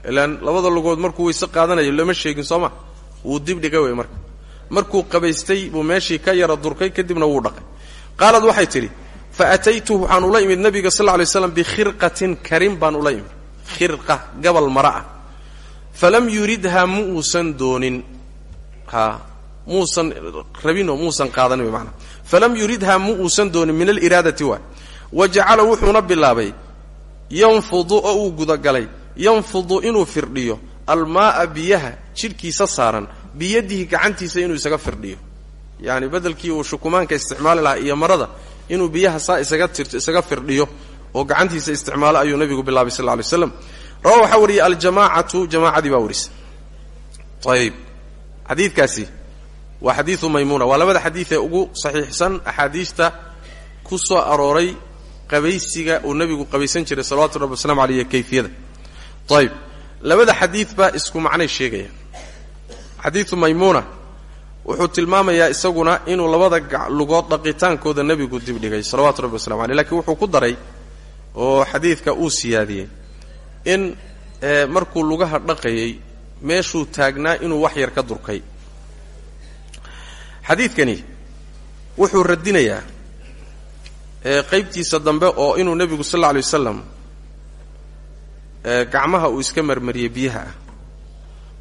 ilaan labada lugood markuu weyse qaadanayo lama sheegin sooma wuu dibdhiga wey marka. Markuu qabaystay buu meeshii ka yara durkay kadibna wuu dhaqay. Qaalad waxay tidhi fa ataytuhu waxaan ula imid nabiga sal lla lay slam bikhirqatin karin baan ula imid khirqa gabal mara ah. Falam yuridhaa mu uusan doonin. Ha muusan rabinoo muusan qaadanin maana falam yuridhaa mu uusan doonin min aliraadati waay. Wa jacala wuxuuna bilaabay yanfudu oo uu gudagalay yanfudu inuu firdhiyo almaaa biyaha jidhkiisa saaran biyadihi gacantiisa inuu isaga firdhiyo. Yani bedelkii uu shukumaanka isticmaali lahaa iyo marada inuu biyaha saa isaga tirto isaga firdhiyo oo gacantiisa isticmaalo ayuu nabigu bilaabay sal lla lay slam rawa waxaa wariyey aljamaacatu jamaacadii baa warisa ayib xadiidkaasi waa xadiidu maymuuna. Waa labada xadiid ee ugu saxiixsan axaadiista ku soo arooray qabaysiga uu nabigu qabaysan jiray salawatu rabbi waslamu aleyh kayfiyada ayib labada xadiid baa isku macnay sheegaya. Xadiidu maymuuna wuxuu tilmaamayaa isaguna inuu labada lugood dhaqitaankooda nebigu dibdhigay salawatu rabbi waslamu aleyh lakiin wuxuu ku daray oo xadiidka uu siyaadiyey in markuu lugaha dhaqayay meeshuu taagnaa inuu wax yar ka durkay. Xadiidkani wuxuu radinayaa qaybtiisa dambe oo inuu nebigu sal alla alay wasalam gacmaha uu iska marmariyey biyaha. Ah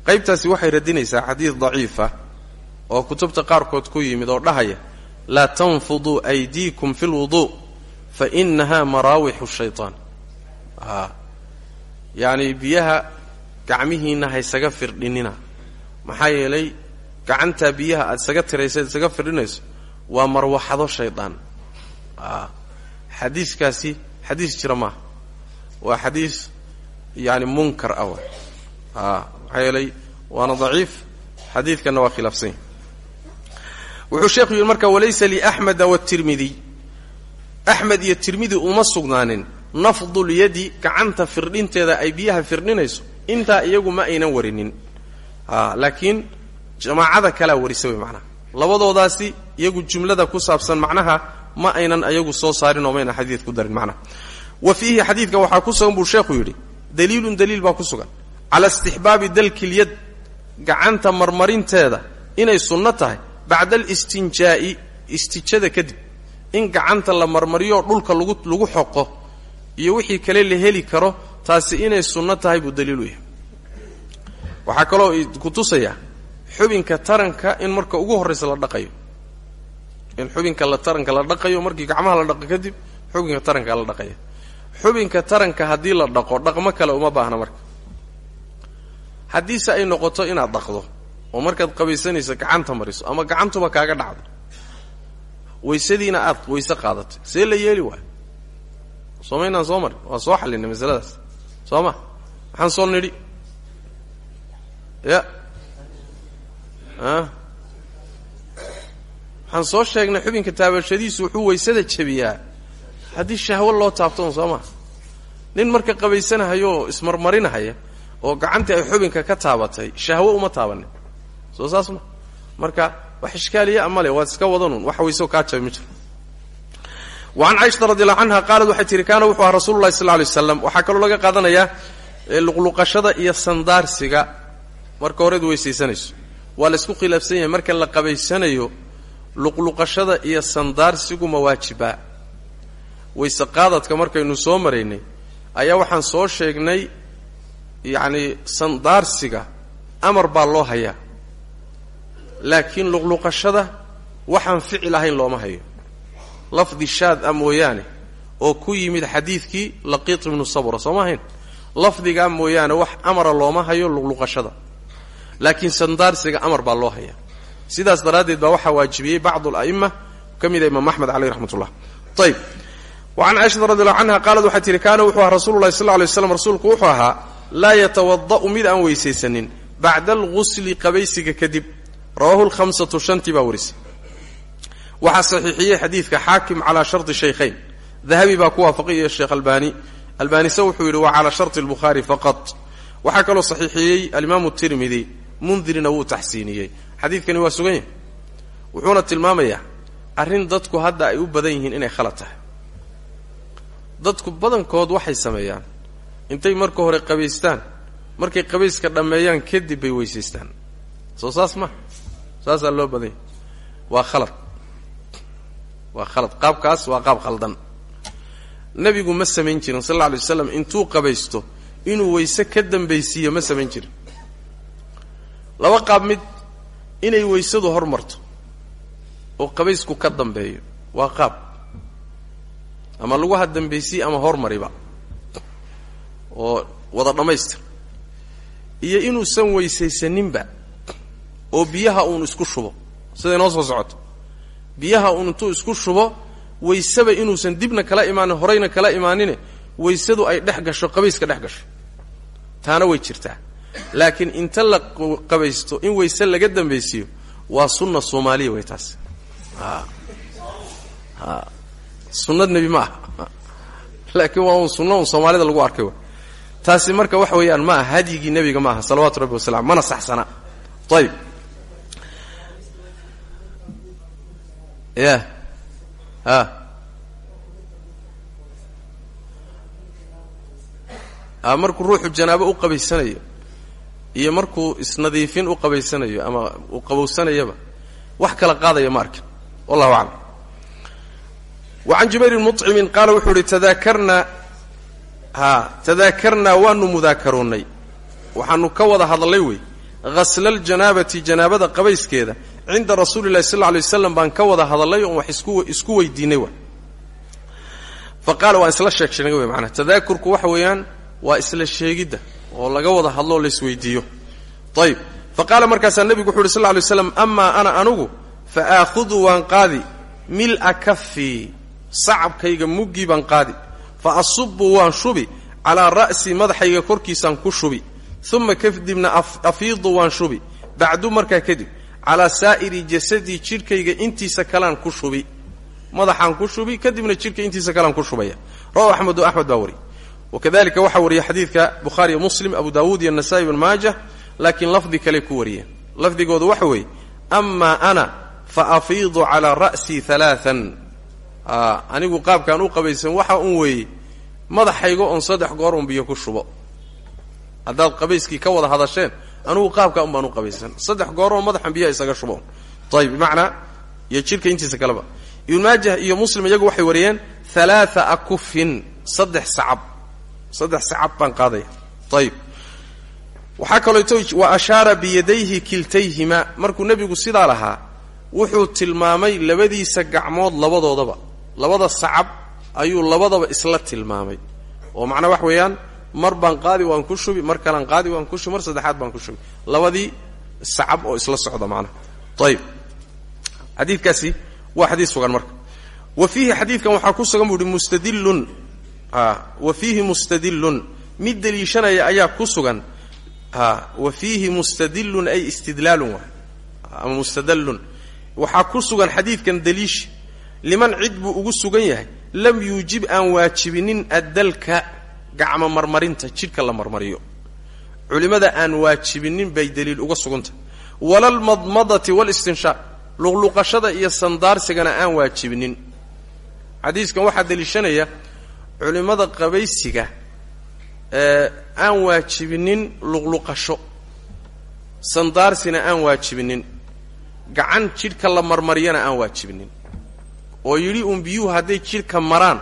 qaybtaasi waxay radinaysaa xadiid daciifa oo kutubta qaarkood ku yimid oo dhahaya laa tanfuduu aydiikum fi lwuduu fa inaha maraawixu shaytaan. A yacni biyaha gacmihiinna ha ysaga firdhinina. Maxaa yeelay gacantaa biyaha aad isaga tiraysaad isaga firdhinayso waa marwaxado shaydaan a xadiiskaasi xadiis jira maaha. Waa xadiis yani munkar ah a maxaa yeelay waana daciif. Xadiidkanna waa khilaafsanya wuxuu sheekhu yidhi marka walaysa liaxmeda watirmidiy axmed iyo tirmidi uma sugnaanin. Nafdulyadi gacanta firdhinteeda ay biyaha firdhinayso intaa iyagu ma aynan warinin. A laakiin jamaacada kalaa warisa wey labadoodaasi iyagu jumlada ku saabsan macnaha ma aynan iyagu soo saarin oo mayna xadiid ku darin macnaha wa fiihi xadiidka waxaa ku sugan buu sheekhu yidhi daliilun daliil baa ku sugan. Cala istixbaabi dalkilyad gacanta marmarinteeda inay sunno tahay bacda alistinjaa'i istijada kadib in gacanta la marmariyo oo dhulka lagu xoqo iyo wixii kale la heli karo taasi inay sunno tahay buu daliilu yahay. Waxaa kaloo ku tusayaa xubinka taranka in marka ugu horraysa la dhaqayo. In xubinka la taranka la dhaqayo markii gacmaha la dhaqo kadib xubinka taranka la dhaqaya xubinka taranka haddii la dhaqo dhaqmo kale uma baahna marka. Haddiise ay noqoto inaad dhaqdo oo markaad qabaysanaysa gacanta mariso ama gacantuba kaaga dhacdo waysadiina aad wayse qaadatay. See la yeeli waayo. Soomaynaan soo marin waa soo xallinay masaladaas. Soo ma maxaan soo nidhi? Ya. Waxaan soo sheegnay xubinka taabashadiisu wuxuu waysada jebiyaa. Haddii shahwo loo taabton soo maa nin marka qabaysanahayoo ismarmarinahaya oo gacantii ay xubinka ka taabatay shahwo uma taabanin soo saas ma. Marka wax ishkaaliya male waad iska wadanun wax wayso kaa jabi ma jiro. Wacan caaishata radiallahu canha qaalad waxay tihi kaana wuxuu ahaa rasulu llahi sal lla alay waslam laga qaadanayaa luqluqashada iyo sandaarsiga. Marka horeed weysaysanayso. Waa la isku khilaafsan yahay marka la qabaysanayo luqluqashada iyo sandaarsigu ma waajibaa. Wayse qaadadka markaynu soo maraynay ayaa waxaan soo sheegnay yacni sandaarsiga amar baa loo hayaa laakiin luqluqashada waxaan ficil ahayn looma hayo. Lafdi shaad a mooyaane oo ku yimid xadiidkii laqiit ibnu sabra sooma ahayn lafdigaa mooyaane wax amara looma hayo luqluqashada. Laakiin sandaarsiga amar baa loo hayaa sidaas daraaddeed baa waxaa waajibiyey bacdu ala'ima ka mida imaam axmed caleyh raxmat ullah ayb wacan caaishata radiallahu canha qaalad waxay tihi kaana wuxuu ahaa rasulu llahi sal alay waslam rasuulku wuxuu ahaa laa yatawada'u mid aan weysaysanin bacda algusli qabaysiga kadib rawaahu lhamsatu shantii baa warisay waxaa saxiixiyey xadiidka xaakim calaa sharti shaykhayn dahabi baa ku waafaqay iyo sheekh albaani albaanise wuxuu yidhi waa calaa sharti albukhaari faqad waxaa kaloo saxiixiyey alimaamu tirmidi mundirina wuu taxsiiniyey xadiidkani waa sugan yahay wuxuuna tilmaamayaa arrin dadku hadda ay u badan yihiin inay khalad tahay dadku badankood waxay sameeyaan. Intay marka hore qabaystaan markay qabayska dhammeeyaan kadib bay weysaystaan. Soo saas ma saasaa loo badan yahay waa khalad. Waa khalad. Qaabkaas waa qaab khaldan. Nebigu ma samayn jirin. Sal alla alay waslam intuu qabaysto inuu weyse ka dambaysiiyo ma samayn jirin. Laba qaab mid inay weysadu hor marto oo qabaysku ka dambeeyo. Waa qaab ama lagu ha dambaysiye ama hormariba. Oo wada dhammaystir iyo inuusan weysaysaninba oo biyaha uun isku shubo sida inoo soo socoto. Biyaha uun intuu isku shubo weyseba inuusan dibna kala imaanin horayna kala imaanine weysadu ay dhex gasho qabayska dhex gasho. Taana way jirtaa. Laakiin inta la qabaysto in weyse laga dambaysiiyo waa sunna soomaaliya way taas sunnad nebi ma aha laakiin waa un sunna un soomaalida lagu arkay taasi marka waxa weeyaan ma aha hadyigii nebiga ma aha salawaatu rabbi wasalam mana saxsana. Ayib ya ha. A markuu ruuxu janaabo u qabaysanayo iyo markuu isnadiifin u qabaysanayo ama uu qabowsanayaba wax kala qaadaya ma arkin. Wallahu aclam wa can jubayr muطcimin qaala wuxuu ihi tadaakarnaa ha tadaakarnaa waanu mudaakaroonnay waxaanu ka wada hadallay wey. Hasla aljanaabati janaabada qabayskeeda cinda rasuuli llahi sal lla alay waslam baan ka wada hadallay oon wax isku isku weydiinay wa fa qaala waan isla sheeg sheegay wey maanaa tadaakurku waxa weeyaan waa isla sheegidda oo laga wada hadlo oo laisweydiiyo ayib fa qaala markaasaa nebigu wuxu uhi sal anugu fa aakhudu waan qaadi sacabkayga muggii baan qaadi. Fa asubbu waan shubi calaa ra'si madaxayga korkiisaan ku shubi. Uma kadibna afiidu waan shubi. Bacdu markaa kadib calaa saa'iri jasadii jidhkayga intiisa kalaan ku shubi. Madaxaan ku shubi kadibna jidhka intiisa kalaan ku shubaya. Rawahu axmedu axmed baa wariy wakadalika waxaa wariyey xadiidka bukhaariyo muslim abu daawuud iyo nasa'i ibn maajah laakiin lafdi kale ku wariyeen. Lafdigoodu waxa weeye amaa ana fa afiidu calaa ra'sii alaaan anigu qaabkaan u qabaysan waxa un weeye madaxayga oon saddex goor un biyo ku shubo. Haddaad qabayskii ka wada hadasheen anugu qaabkaa un baan u qabaysan. Saddex goor oo madaxan biyaha isaga shubo ayib bimacnaa iyo jidhka intiisa kaleba. Ibn maajah iyo muslim iyagu waxay wariyeen alaaa akufin saddex sacab. Saddex sacab baan qaadaya. Ayib waxaa kalooto wa ashaara biyadayhi kiltayhima. Markuu nebigu sidaa lahaa wuxuu tilmaamay labadiisa gacmood labadoodaba labada sacab ayuu labadaba isla tilmaamay. Oo macnaa wax weeyaan mar baan qaadi waan ku shubi mar kalaan qaadi waan ku shubi mar saddexaad baan ku shubi. Labadii sacab oo isla socda macnaha ayib xadiidkaasi waa xadiid sugan marka. Wa fiihi xadiidkan waxaa ku sugan buu uhi mustadilun wa fiihi mustadilun mid deliishanaya ayaa ku sugan. Wa fiihi mustadilun ay istidlaalun ama mustadallun. Waxaa ku sugan xadiidkan daliishi liman cid buu ugu sugan yahay lam yuujib aan waajibinin addalka gacmo marmarinta jidhka la marmariyo. Culimmada aan waajibinin bay daliil uga sugantah walalmadmadati walistinshaaq luqluqashada iyo sandaarsigana aan waajibinin. Xadiiskan waxaa daliishanaya culimmada qabaysiga ee aan waajibinin luqluqasho. Sandaarsina aan waajibinin. Gacan jidhka la marmariyana aan waajibinin oo yidhi uun biyuhu hadday jidhka maraan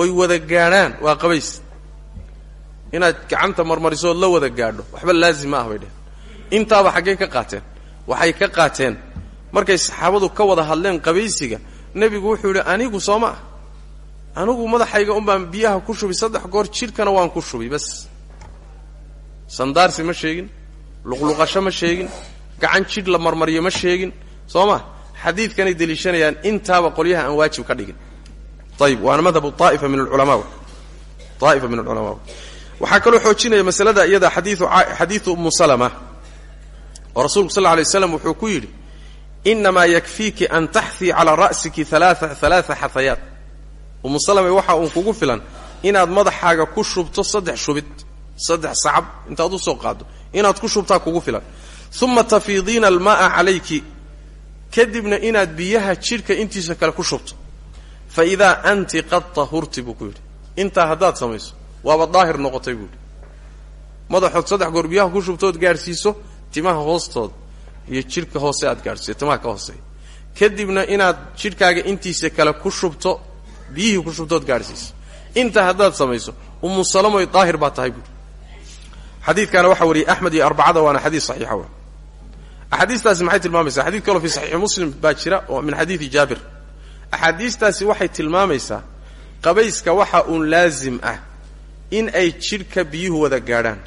oy wada gaadhaan waa qabays. Inaad gacanta marmariso ood la wada gaadho waxba laazim ma ah bay dhehen intaaba xaggee ka qaateen waxay ka qaateen. Markay saxaabadu ka wada hadleen qabaysiga nebigu wuxuu yidhi anigu soo ma anigu madaxayga unbaan biyaha ku shubi saddex goor jidhkana waan ku shubi bas. Sandaarsi ma sheegin luqluqasho ma sheegin gacan jidh la marmariyo ma sheegin. Soo ma xadiidkanay deliishanayaan intaaba qolyaha aan waajib ka dhigin. Ayib waana madhabu aa'ifa min alculamaa aa'ifa min alculamaa waxaa kaloo xoojinaya masalada iyada xadiiu xadiidu umu salama oo rasuulku sal alay waslam wuxuu ku yidhi inamaa yakfiiki an taxfii calaa ra'siki alaaa halaaa xahayaat umu salame waxa uun kugu filan inaad madaxaaga ku shubto saddex shubid saddex sacab intaad u soo qaaddo inaad ku shubtaa kugu filan. Uma tafiidiina almaaa calayki kadibna inaad biyaha jidhka intiisa kale ku shubto. Fa idaa anti qad tahurti buu ku yidhi. Intaa haddaad samayso waaba daahir noqotay buu yidhi. Madaxood saddex goor biyaha ku shubtood gaadhsiiso timaha hoostooda iyo jidhka hoose aad gaadhsiiso timaha ka hooseeya kadibna inaad jidhkaaga intiisa kale ku shubto biyihii ku shubtood gaadhsiiso intaa haddaad samayso umu salamoy daahir baa tahay buui xadiidkaana waxaa wariyey axmed iyo arbacada waana xadiis saxiixa w axaadiistaasi maxay tilmaamaysaa? Xadid kaloo fi saxiixi muslim baa jira oo min xadiidi jaabir. Axaadiistaasi waxay tilmaamaysaa qabayska waxa uun laazim ah in ay jidhka biyuhu wada gaadhaan.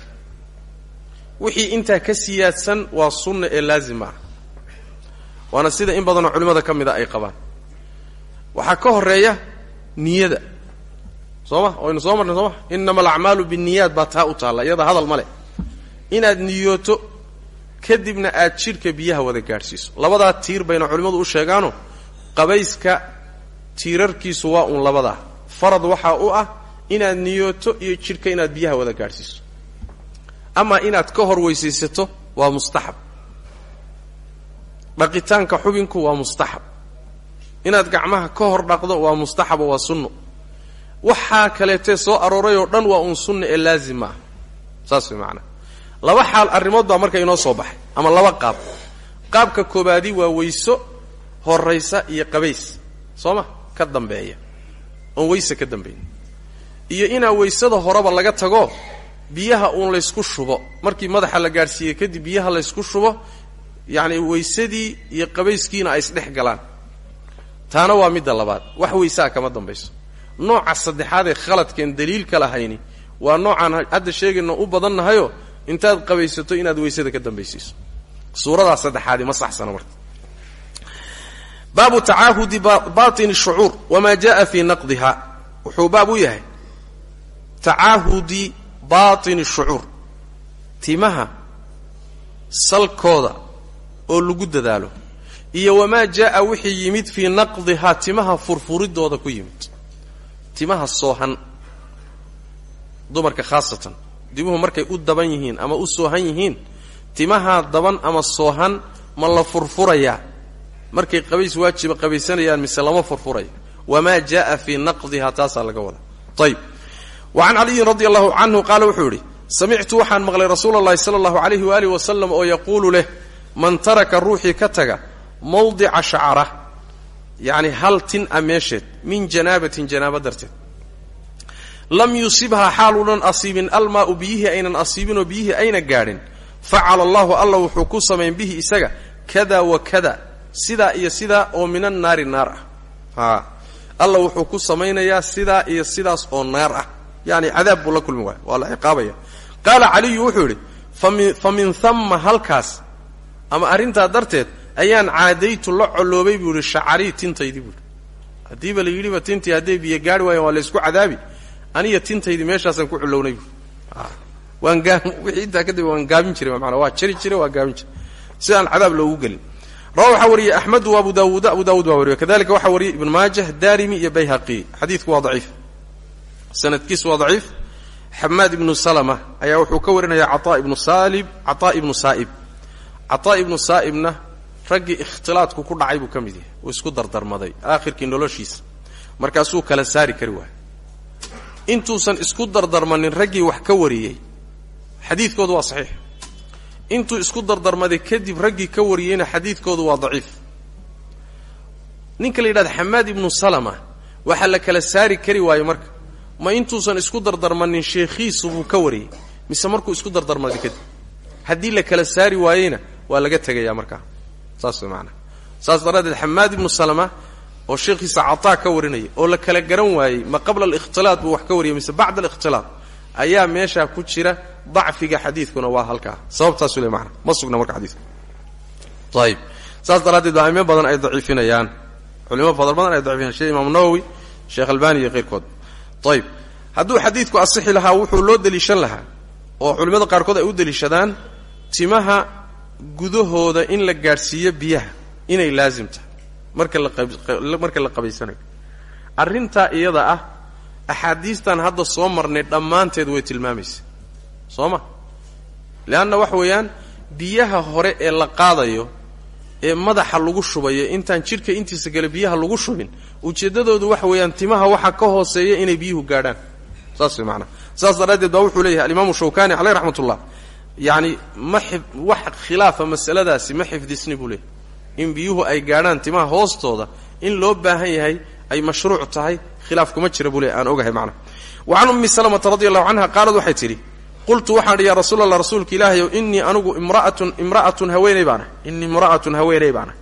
Wixii intaa ka siyaadsan waa sunna ee laazima ah. Waana sida in badanoo culimmada ka mida ay qabaan. Waxaa ka horreeya niyada. Soo ma? Waynu soo marnay soo ma? Inama alacmaalu binniyaat baa taa u taalla iyada hadal ma leh. Inaad niyooto kadibna aad jidhka biyaha wada gaadhsiiso. Labadaa tiir bayna culimmadu u sheegaano qabayska tiirarkiisu waa uun labadaa. Farad waxaa u ah inaad niyooto iyo jidhka inaad biyaha wada gaadhsiiso. Amaa inaad ka hor weysaysato waa mustaxab. Dhaqitaanka xubinku waa mustaxab. Inaad gacmaha ka hor dhaqdo waa mustaxab waa sunno. Waxaa kaleetee soo arooray oo dhan waa uun sunna ee laazim ma ah. Saas way macanaha laba xaal arrimood baa marka inoo soo baxay ama laba qaab. Qaabka koobaadi waa weyso horaysa iyo qabays. Soo ma? Ka dambeeya. Oon weyse ka dambeyn iyo inaa weysada horeba laga tago biyaha uun laysku shubo. Markii madaxa la gaadhsiiyey kadib biyaha laysku shubo yacni weysadii iyo qabayskiina ay isdhex galaan. Taana waa midda labaad. Wax weysaa kama dambayso. Nooca saddexaad ee khaladkeen daliilka lahayni waa noocaan hadda sheegayno u badannahayo intaad qabaysato inaad weysada ka dambaysiiso. Suuradaa saddexaadi ma saxsana marka. Baabu tacaahudi batin shucuur wamaa jaa fii naqdiha wuxuu baab u yahay tacaahudi batin shucuur. Timaha salkooda oo lagu dadaalo iyo wamaa jaaa wixii yimid fii naqdiha timaha furfuridooda ku yimid. Timaha soohan dumarka khaasatan dibuhu markay u daban yihiin ama u soohan yihiin timaha daban ama soohan ma la furfurayaa markay qabays waajiba qabaysanayaan mise lama furfuraya wamaa jaءa fii naqdihaa taasaa laga wadaa. Ayb wa can caliyin radi allahu canhu qaala wuxuu yidhi samictu waxaan maqlay rasuula اllahi sala allahu alayhi waaalih wasalam oo yaquulu leh man taraka ruuxii ka taga mawdica shacra yacni hal tin a min janaabatin janaabo darteed lam yusibhaa xaaluunan asiibin almaa'u biyihii aynan asiibinoo biyihii ayna gaadhin. Facala allahu alla wuxuu ku samayn bihi isaga kada wa kada sidaa iyo sidaa oo min annaari naar ah. Alla wuxuu ku samaynayaa sidaa iyo sidaas oo naar ah. Yani cadaab buu la kulmi waaya waa la ciqaabaya. Qaala caliyu wuxuu yidhi fa min halkaas. Ama arrintaa darteed ayaan caadaytu la colloobay buu yidhi shacarii tintaydii buu yidhi. Haddiiba la yidhiba tintii hadday biyo gaari waayeen waa laysku cadaabi aniya tintaydii meeshaasaan ku cullownay buu waan wixii intaa kadib waan gaabin jiray maanaa waa jari jiray waa gaabin jiray si aan cadaab loogu gelin. Rawa waxaa wariyey axmedu abu daawuud abu daawud baa wariyo kadalika waxaa wariyey ibnu maajah daarimi iyo bayhaqi. Xadiidku waa daciif. Sanadkiisu waa daciif. Xamaad ibnu salama ayaa wuxuu ka warinaya cataa ibnu saalib cataa ibnu saa'ib. Cataa ibnu saa'ibna raggii ikhtilaadku ku dhacay buu ka isku dardarmaday. Aakhirkii noloshiisa. Markaasuu kala saari kari waayay intuusan isku dardarmanin raggii wax ka wariyey. Xadiidkoodu waa saxiix. Intuu isku dardarmaday kadib raggii ka wariyeyna xadiidkoodu waa daciif. Ninka la yidhahda xamaad ibnu salama waxaa la kala saari kari waaye marka ma intuusan isku dardarmanin sheekhiisu buu ka wariyey mise markuu isku dardarmaday kadib? Haddii la kala saari waayeyna waa laga tegayaa markaa saas way saas daraaddeed xamaad ibnu salama oo sheekhiisa cataa ka warinaya oo la kala garan waayey ma qabla alikhtilaat buu wax ka wariyay mise bacda alikhtilaat ayaa meeshaa ku jira dacfiga xadiidkuna waa halkaa. Sababtaasu le ma sugna marka xadiidku ayib saas daraaddeed baa badan ay daciifinayaan. Culimo fadal badan ay daciifinayaan. Sheekh imaamu nawowi sheekh albani iyo keyrkood ayib hadduu xadiidku asixi lahaa wuxuu loo deliishan lahaa oo culimmada qaarkood ay u deliishadaan timaha gudahooda in la gaadhsiiyo biyaha inay tahay marka lamarka la qabaysanayo arrintaa iyada ah axaadiistan hadda soo marnay dhammaanteed way tilmaamaysa. Soo ma? Leanna waxa weeyaan biyaha hore ee la qaadayo ee madaxa lagu shubayo intaan jidhka intiisa gale biyaha lagu shubin ujeeddadoodu waxa weeyaan timaha waxa ka hooseeya inay biyuhu gaadhaan. Saas way maanaa saas daraaddeed baa wuxuu leeyahay alimaamu shawkani caleyh raxmatullah. Yacni ma wax khilaafa masaladaasi ma xifdisni buu leeyahy in biyuhu ay gaadhaan timaha hoostooda in loo baahan yahay ay mashruuc tahay khilaaf kuma jira buu le aan ogahay macna. Wa can ummi salamata radi allahu canha qaalad waxay tidhi qultu waxaan ya rasuul allah rasuulka ilaahayow innii anigu imra'atun imra'atun haweenay baana innii imra'atun haweenay baana.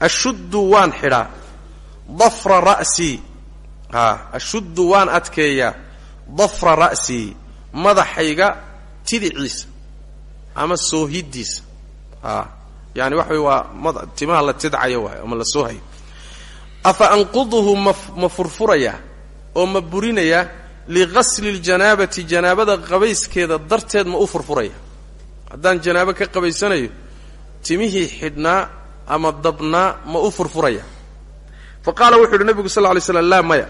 Ashuddu waan xidhaa dafra ra'sii a ashuddu waan adkeeyaa dafra ra'sii madaxayga tidiciisa ama soohiddiisa. A yani waxa wey waa ma timaha la tidcayo waay ama la soo hayo. Afa anquduhu ma furfurayaa oo ma burinayaa liqasli ljanaabati janaabada qabayskeeda darteed ma u furfuraya. Haddaan janaabo ka qabaysanayo timihii xidhnaa ama dabnaa ma u furfuraya. Fa qaala wuxuu yidhi nebigu sal slam laa maya.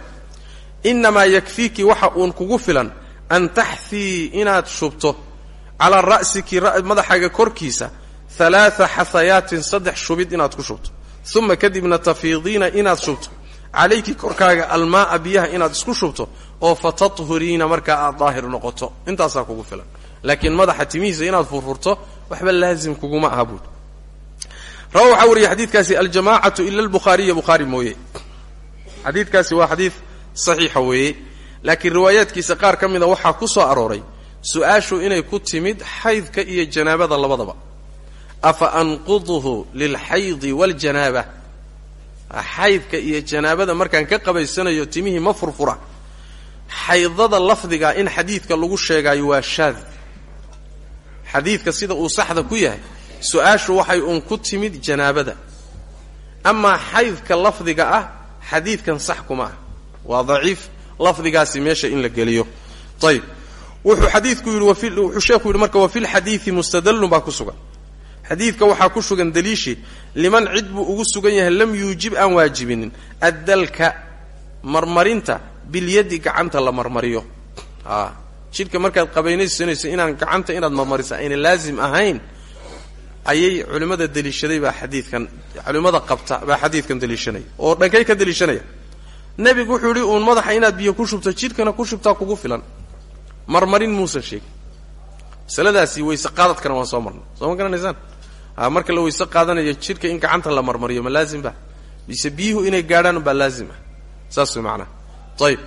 Innamaa yakfiiki waxa uun kugu filan an taxfii inaad shubto. Calaa ra'siki madaxaaga korkiisa alaaa xahayaatin saddex shubid inaad ku shubto. Uma kadibna tafiidiina inaad shubto. Calayki korkaaga almaaa biyaha inaad isku shubto oo fatatahuriina markaa aad daahir noqoto. Intaasaa kugu filan. Laakiin madaxa timihiisa inaad furfurto waxba laazim kuguma aha buud. Rawa waxaa wariyey xadiidkaasi aljamaacatu ila albukhaariya bukhaari mooye. Waa xadiid saxiixa weeye. Laakiin riwaayaadkiisa qaar ka mida ku soo arooray su'aashu inay ku timid xaydka iyo janaabada labadaba afa anquduhu lilxaydi waljanaaba xaydka iyo janaabada markaan ka qabaysanayo timihii ma furfura. Xaydada lafdiga in xadiidka lagu sheegaayo waa shaad. Xadiidka sida uu saxda ku yahay su'aashu waxay uun ku timid janaabada. Amaa xaydka lafdiga ah xadiidkan sax kuma ah. Waa daciif lafdigaasi meesha in la geliyo. Ayib wuxuu xadiidku yidhi wuxuu sheekhu yidhi marka wa fi lxadiidi mustadallun baa ku sugan xadiidka waxaa ku sugan daliishi liman cid buu ugu sugan yahay lam yuujib aan waajibinin. Addalka marmarinta bilyadi gacanta la marmariyo. A jidhka markaad qabaynaysanayso inaan gacanta inaad marmariso ayna laazim ahayn ayay culimmada deliishaday baa xadiidkan culimmada qabta baa xadiidkan deliishanaya oo dhankay ka deliishanaya. Nebigu wuxuu yidhi uun madaxa inaad biyo ku shubto jidhkana ku shubtaa kugu filan. Marmarin muusan sheegin masaladaasi weyse qaadadkana waan soo marnay. Soo ma garanaysaan marka la weyse qaadanayo jidhka in gacanta la marmariyo ma laazim ba? Mise biyuhu inay gaadhaan baa laazim ah? Saas way macanaha ayib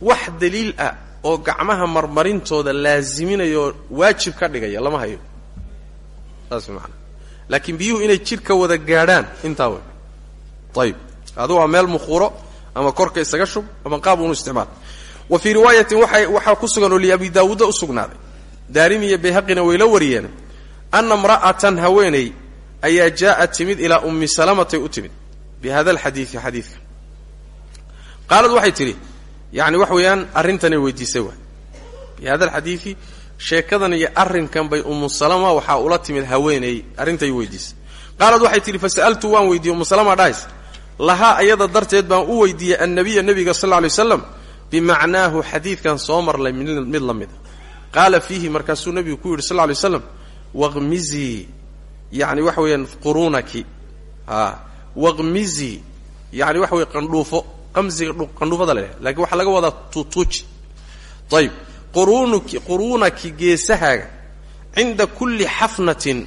wax daliil ah oo gacmaha marmarintooda laaziminayoo waajib ka dhigaya lama hayo. Saas maanaa laakiin biyuhu inay jidhka wada gaadhaan intaa wey ayib adu waa meel mukhuuro ama korka isaga shub ama qaab unu isticmaal. Wa fii riwaayatin waa waxaa ku sugan oo liabi daawuudda u sugnaaday. Daarimi iyo bayhaqina way la wariyeen anna imra'atan haweeney ayaa jaa'at timid ilaa ummi salamatay u timid bi hada alxadiidi xadiidka qaalad waxay tidhi yacni wax weeyaan arrintanay weydiisay bi hada alxadiidi sheekadan iyo arrinkan bay ummu salama waxaa ula timid haweeney arrintay weydiisay qaalad waxay tidhi fasa'altu waan weydiiyey ummu salama dhahays lahaa ayada darteed baan u weydiiyey annabiya nebiga sal lla alay waslam bimacnaahu soo marlay mid la mida qaala markaasuu nebigu ku yidhi sal lla lay waqmizii yacni waxa weeyaan quruunaki a waqmizii yani waxa weye qandhuufo qamsiga qandhuufada la lakiin waxaa laga wadaa tuutuuji ayib quruunuki quruunaki geesahaaga cinda kulli xafnatin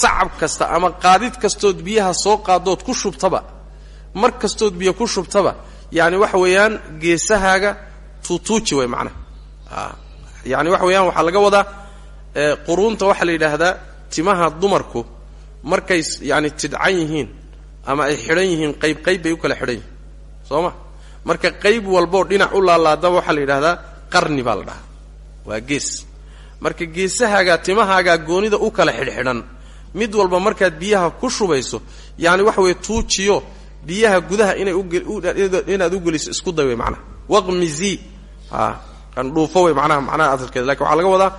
sacab kasta ama qaadid kastood biyaha soo qaadood ku shubtaba mar kastood biyo ku shubtaba yani waxa weeyaan geesahaaga tuutuuji way macnaha. Yani waxa weeyaan waxaa laga wadaa quruunta waxaa la yidhaahdaa timaha dumarku markay yani tidcan yihiin ama ay xidhan yihiin qayb qayb bay u kala xidhan yihiin. Soo ma? Marka qayb walboo dhinac u laalaadaba waxaa la yidhahdaa qarni baa la dhahaa. Waa gees. Marka geesahaagaa timahaagaa goonida u kala xidhxidhan mid walba markaad biyaha ku shubayso yani waxa weeye tuujiyo biyaha gudaha inay inaad u geliso isku day wey macnaha. Waqmizi. A qandhuufo wey manaha macnaha asalkeeda laakiin waxaa laga wadaa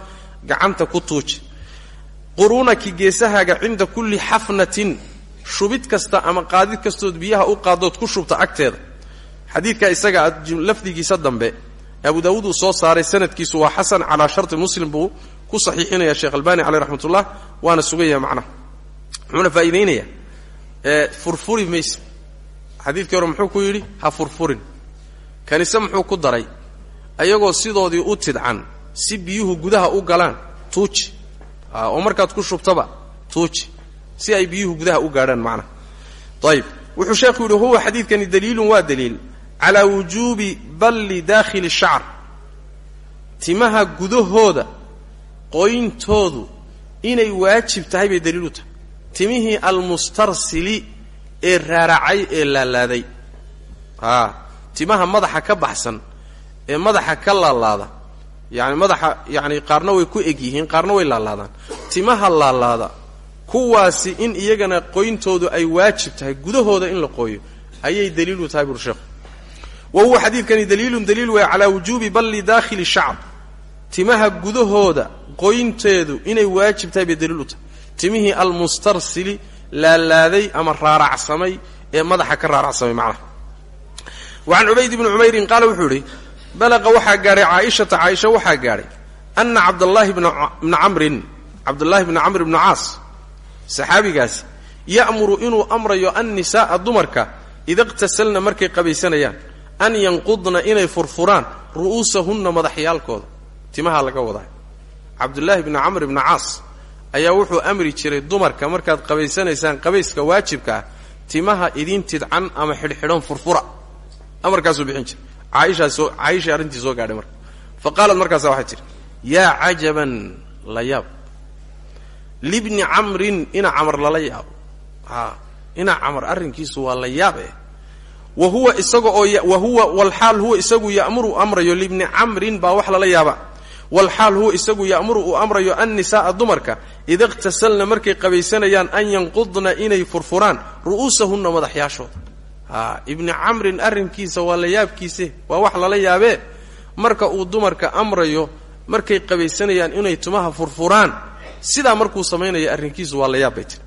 gacanta ku tuuji. Quruunaki geesahaaga cinda kulli xafnatin shubid kasta ama qaadid kastood biyaha u qaadood ku shubta agteeda. Xadiidka isaga lafdigiisa dambe abu daawuud uu soo saaray sanadkiisu waa xasan calaa sharti muslim buu ku saxiixinaya sheekh albani caleyh raxmat ullah waana sugan yahay macnaha muxuuna faa'iidaynaya furfuri mayse xadiidkii hore muxuu ku yidhi ha furfurin. Kanise muxuu ku daray ayagoo sidoodii u tidcan si biyuhu gudaha u galaan tuuji. Oo markaad ku shubtaba tuuji. Si ay biyuhu gudaha u gaadhaan macnaha ayib wuxuu sheekhu yidhi huwa xadiidkani daliilun waa daliil. Calaa wujuubi balli daakhili shacr timaha gudahooda qoyntoodu inay waajib tahay bay daliil u tahay. Timihii almustarsili ee raaracay ee laalaaday. A timaha madaxa ka baxsan ee madaxa ka laalaada yani madaxa yani qaarna way ku eg yihiin way laalaadaan. Timaha laalaada kuwaasi in iyagana qoyntoodu ay waajib tahay gudahooda in la qooyo ayay daliilu tahay bur wa huwa xadiidkani daliilun daliil weeye calaa wujuubi balli daakhili shacr timaha gudahooda qoynteedu inay waajib tahay bay daliil u tahay. Timihii almustarsili laalaaday ama raaracsamay ee madaxa ka raaracsamay macnaha. Wa can cubayd bni cumayrin qaala wuxuu idhi balaqa waxaa gaadhay caaishata caaisha waxaa gaadhay ana cabdallaahi bna camrin cabdullaahi bni camr bni caas saxaabigaasi ya'muru inuu amrayo annisaa'a dumarka ida iqtasalna markay qabaysanayaan an yanqudna inay furfuraan ru'uusahunna madaxyaalkooda. Timaha laga wadaa cabdullaahi bni camr bni caas ayaa wuxuu amri jiray dumarka markaad qabaysanaysaan qabayska waajibka ah timaha idin tidcan ama xidhxidhan furfura. Amarkaasuu bixin jiray caaishay arrintii soo gaadhay marka. Fa qaalat markaasa waxay tidhi yaa cajaban la yaab. Libni camrin ina camar lala yaabo a ina camar arrinkiisu waa la yaab eh wa huwa isaga oo wa huwa walxaal huwa isagu ya'muru amrayo libni camrin baa wax lala yaaba. Walxaal huwa isagu ya'muru uu amrayo annisaa'a dumarka ida iqtasalna markay qabaysanayaan an yanqudna inay furfuraan ru'uusahunna madaxyaashooda ibni camrin arrinkiisa waa la yaabkiise waa wax lala yaabee. Marka uu dumarka amrayo markay qabaysanayaan inay tumaha furfuraan sidaa markuu samaynayo arrinkiisu waa la yaab bay tiri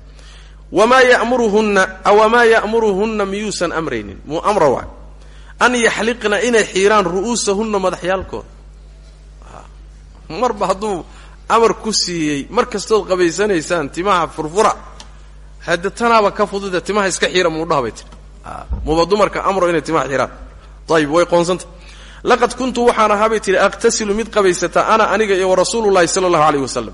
wamaa yamuruhunna awamaa ya'muruhunna miyuusan amraynin? Muu amra waay an yaxliqna inay xiiraan ru'uusahunna madaxyaalkooda marba hadduu amar ku siiyey mar kastood qabaysanaysaan timaha furfura hadde ka fududa timaha iska xiira muudhaha bay tiri muba dumarka amro inay timaha xiraan ayib way qoonsanta laqad kuntu waxaan ahaa bay tihi aqtasilu mid qabaysata ana aniga iyo warasuulullahi sala allahu alayh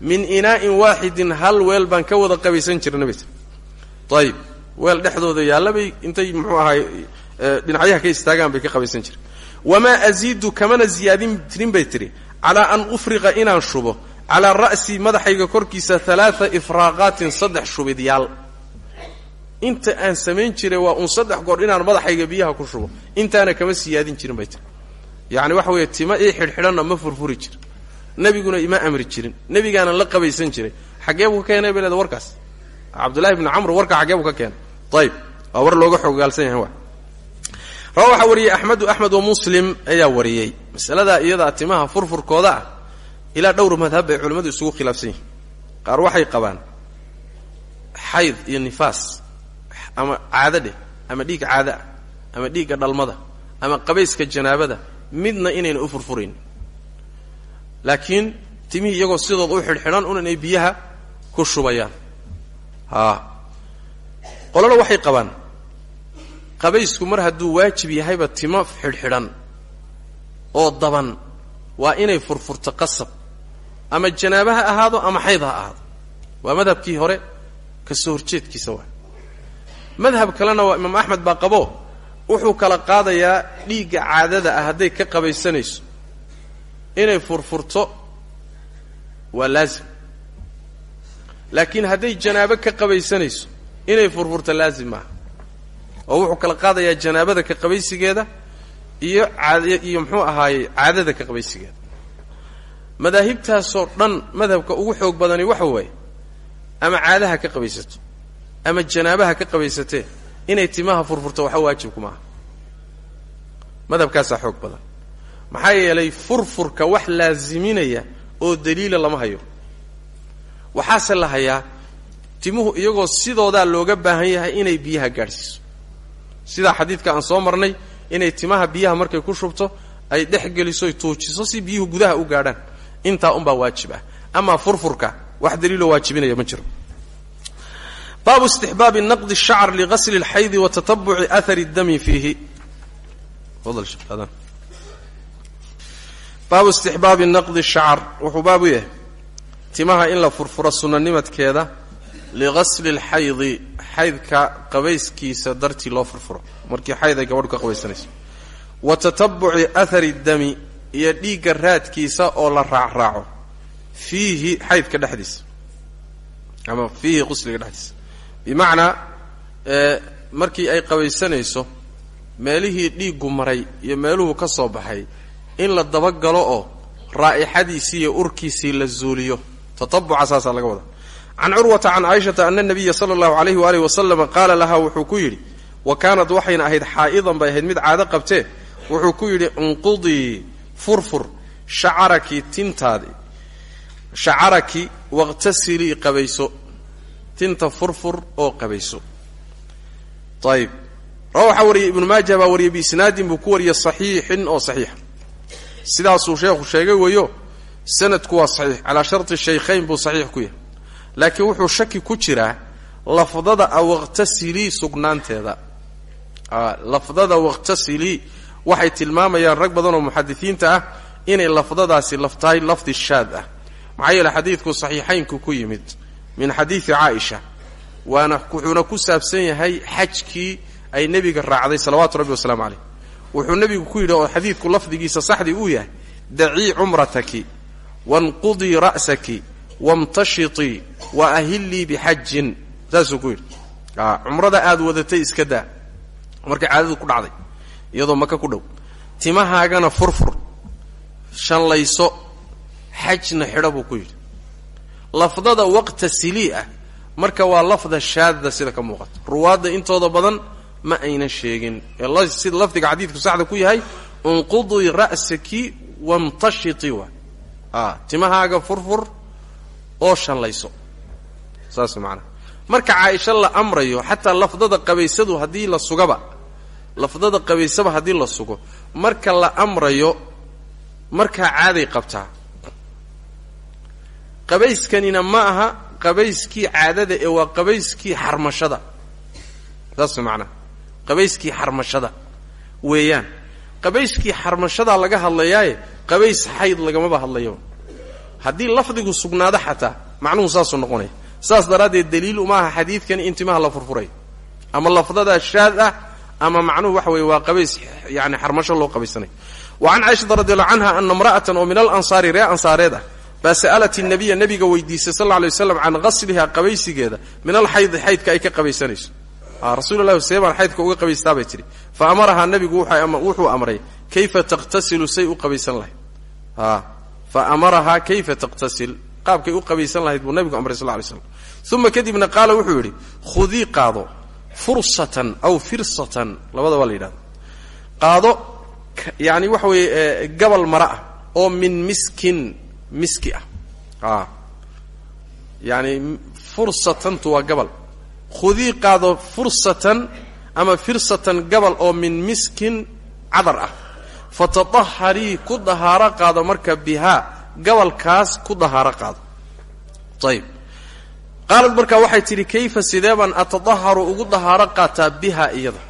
min inaa'in waaxidin hal weel baan ka wada qabaysan jirna bay ayib weel dhexdooda yaallabay intay muxuu ahaay dhinacyaha ka istaagaan bay ka qabaysan jireen. Wamaa asiidu kamana ziyaadin tirin bay tidhi calaa an ufriqa inaan shubo calaa ra'sii madaxayga korkiisa alaaa ifraaqaatin saddex shubidyaal inta aan samayn jiray waa uun saddex goor inaan madaxayga biyaha ku shubo. Intaana kama siyaadin jirin bay tiri yacni waxa weeye tima ii xidhxidhanna ma furfuri jir nebiguna ima amri jirin. Nebigaanan la qabaysan jiray. Xaggee buu ka keenay bay leeda warkaas? Cabdullahi bni camr warka xaggee buu ka keenay. Ayib waa war looga xoogaalsan yahay wa rawa waxaa wariyey axmedu axmed wa muslim ayaa wariyey. Masaladaa iyadaa timaha furfurkooda ah ilaa dhowr madhab bay culimmadu isugu khilaafsan yihiin qaar waxay qabaan xayd iyo nifaas ama caado dheh ama dhiig caado ah ama dhiigga dhalmada ama qabayska janaabada midna inayna u furfurayn laakiin timihii iyagoo sidood u xidhxidhan un inay biyaha ku shubayaan. Haa. Qolona waxay qabaan qabaysku mar hadduu waajib yahayba timo xidhxidhan oo daban waa inay furfurto qasab ama janaaba ha ahaado ama xayd ha ahaado. Waa madhabkii hore ka soo horjeedkiisa waa madhab kalena waa imaam axmed baa qabo wuxuu kala qaadayaa dhiigga caadada ah hadday ka qabaysanayso. Inay furfurto waa laazim. Laakiin hadday janaabo ka qabaysanayso inay furfurto laazim maaha oo wuxuu kala qaadayaa janaabada ka qabaysigeeda iyo caad iyo muxuu ahaayey caadada ka qabaysigeeda. Madaahibtaasoo dhan madhabka ugu xoog badani waxa waaye ama caadaha ka qabaysato ama janaabaha ka qabaysatee inay timaha furfurto waxa waajibku maaha. Madhabkaasaa xoog badan. Maxaa yeelay furfurka wax laaziminaya oo daliila lama hayo. Waxaase la hayaa timuhu iyagoo sidoodaa looga baahan yahay inay biyaha gaadhsiiso. Sidaa xadiidka aan soo marnay inay timaha biyaha markay ku shubto ay dhex geliso tuujiso si biyuhu gudaha u gaadhaan intaa unbaa waajib ah. Amaa furfurka wax daliiloo waajibinaya ma jiro baabu istixbaabi naqdi shacr ligasli اlxaydi wa tatabuci ahari اdami fiihi baabu istixbaabi naqdi shacr wuxuu baabu yahay timaha in la furfuro sunanimadkeeda ligasli اlxaydi xaydka qabayskiisa dartii loo furfuro markii xayd ay gabadhu ka qabaysanayso wa tatabuci ahari اdami iyo dhiigga raadkiisa oo la raacraaco fiihi xaydka dhexdiisa ama fiihi qusliga dhexdiisa bimacnaa markii ay qabaysanayso meelihii dhiiggu maray iyo meeluhu ka soo baxay in la dabagalo oo raa'ixadiisii iyo urkiisii la zuuliyo. Tatabuca saasaa laga wada can curwata can caaishata ana nabiya sala allahu alayhi waaalih wasalama qaala lahaa wuxuu ku yidhi wa kaanad waxayna ahayd xaa'idan bay ahayd mid caado qabtee? Wuxuu ku yidhi inqudii furfur shacaraki tintaadi shacaraki waqtasilii qabayso tinta furfur oo qabayso. Ayib rawa waxaa ibnu maaja baa wariyay biisnaadin buu ku wariyay saxiixin oo saxiixa sidaasuu sheekhu sheegay weeyo sanadku waa saxiix. Calaa sharti shaykhayn buu saxiix ku yahay. Laakiin wuxuu shaki ku jiraa lafdada a waqtasilii sugnaanteeda. Lafdada waqtasilii waxay tilmaamayaan rag badan oo muxadisiinta ah inay lafdadaasi laftahay lafdi shaad ah. Maxaa yeele xadiidku saxiixaynku ku yimid min xadiidi caaisha. Waana wuxuuna ku saabsan yahay xajkii ay nebiga raacday salawaatu rabbi wasalaamu caleyh wuxuu nebigu ku yidhi oo xadiidku lafdigiisa saxdii uu yahay dacii cumrataki wanqudii ra'saki wamtashitii wa ahillii bixajin saasuu ku yidhi. Cumrada aad wadatay iska daa. Markay caadadu ku dhacday iyadoo maka ku dhow timahaagana furfur shanlayso xajna xidho buu ku yidhi lafdada waqta silii ah marka waa lafda shaadda sida ka muuqata ruwaadda intooda badan ma ayna sheegin. Ee sida lafdiga xadiidku saxda ku yahay unqudii ra'saki wamtashitii waa a timahaaga furfur oo shanlayso. Saas macanaha marka caaisha la amrayo xataa lafdada qabaysadu haddii la sugaba lafdada qabaysaba haddii la sugo marka la amrayo markaa caaday qabtaa qabayskanina ma aha qabayskii caadada ee waa qabayskii xarmashada. Saas macnaha qabayskii xarmashada. Weeyaan. Qabayskii xarmashadaa laga hadlayaaye qabays xayd lagamaba hadlayaba haddii lafdigu sugnaado xataa macnuhu saasuu noqonaya. Saas daraaddeed daliil uma aha timaha la furfuray. Ama lafdadaa shaad ah ama macnuhu waxa weeye waa qabays yani xarmasho loo qabaysanayo wa can caaishata radiallahu canha ana imra'atan oo min alansaari ree ansaareed ah baa sa'alat nabiga weydiisay sal alay waslam can qasliha qabaysigeeda min alxaydi xaydka ay ka qabaysanayso. Rasuululahi seebaan xaydka uga qabaystaa bay tidhi. Fa amarahaa nabigu wuxuu amray kayfa taqtasilu? Say u qabaysan lahayd. Fa amarahaa kayfa taqtasil? Qaabkay u qabaysan lahayd buu nabigu amray sal lay slam uma kadibna qaala wuxuu yidhi khudii qaado fursatan aw firsatan. Labada waa la qaado yani waxa weeye gabal mara ah oo min miskin miski ah. Yani fursatantu waa gabal. Khudii qaado fursatan ama firsatan gabal oo min miskin cadar ah. Fatadaharii ku dahaaro qaado marka bihaa gabalkaas ku dahaaro qaado. Ayib qaalad markaa waxay tidhi kayfa sidee baan ugu dahaaro qaataa biha iyada?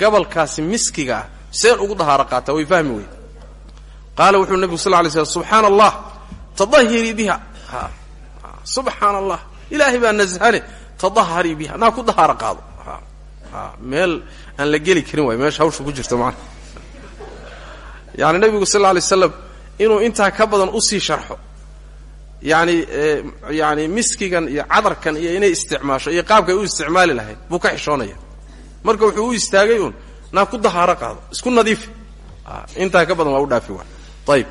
Gabalkaasi miskiga ah seen ugu dahaaro qaataa way fahmi wey qaala wuxuu nebigu sal ly slam subxaana allah tadahirii biha subxaana allah ilaahay baa nazhane tadaharii biha. Naa ku dahaaro qaado. Meel aan la geli karin waay meesha hawsha ku jirta maana. Yani nebigu sal lay slam inuu intaa ka badan u sii sharxo. Yani yani miskigan iyo cadarkan iyo inay isticmaasho iyo qaabkay u isticmaali lahayd buu ka xishoonaya. Marka wuxuu u istaagay uun naa ku dahaaro qaado isku nadiifi intaa ka badan waa u dhaafi waay ayib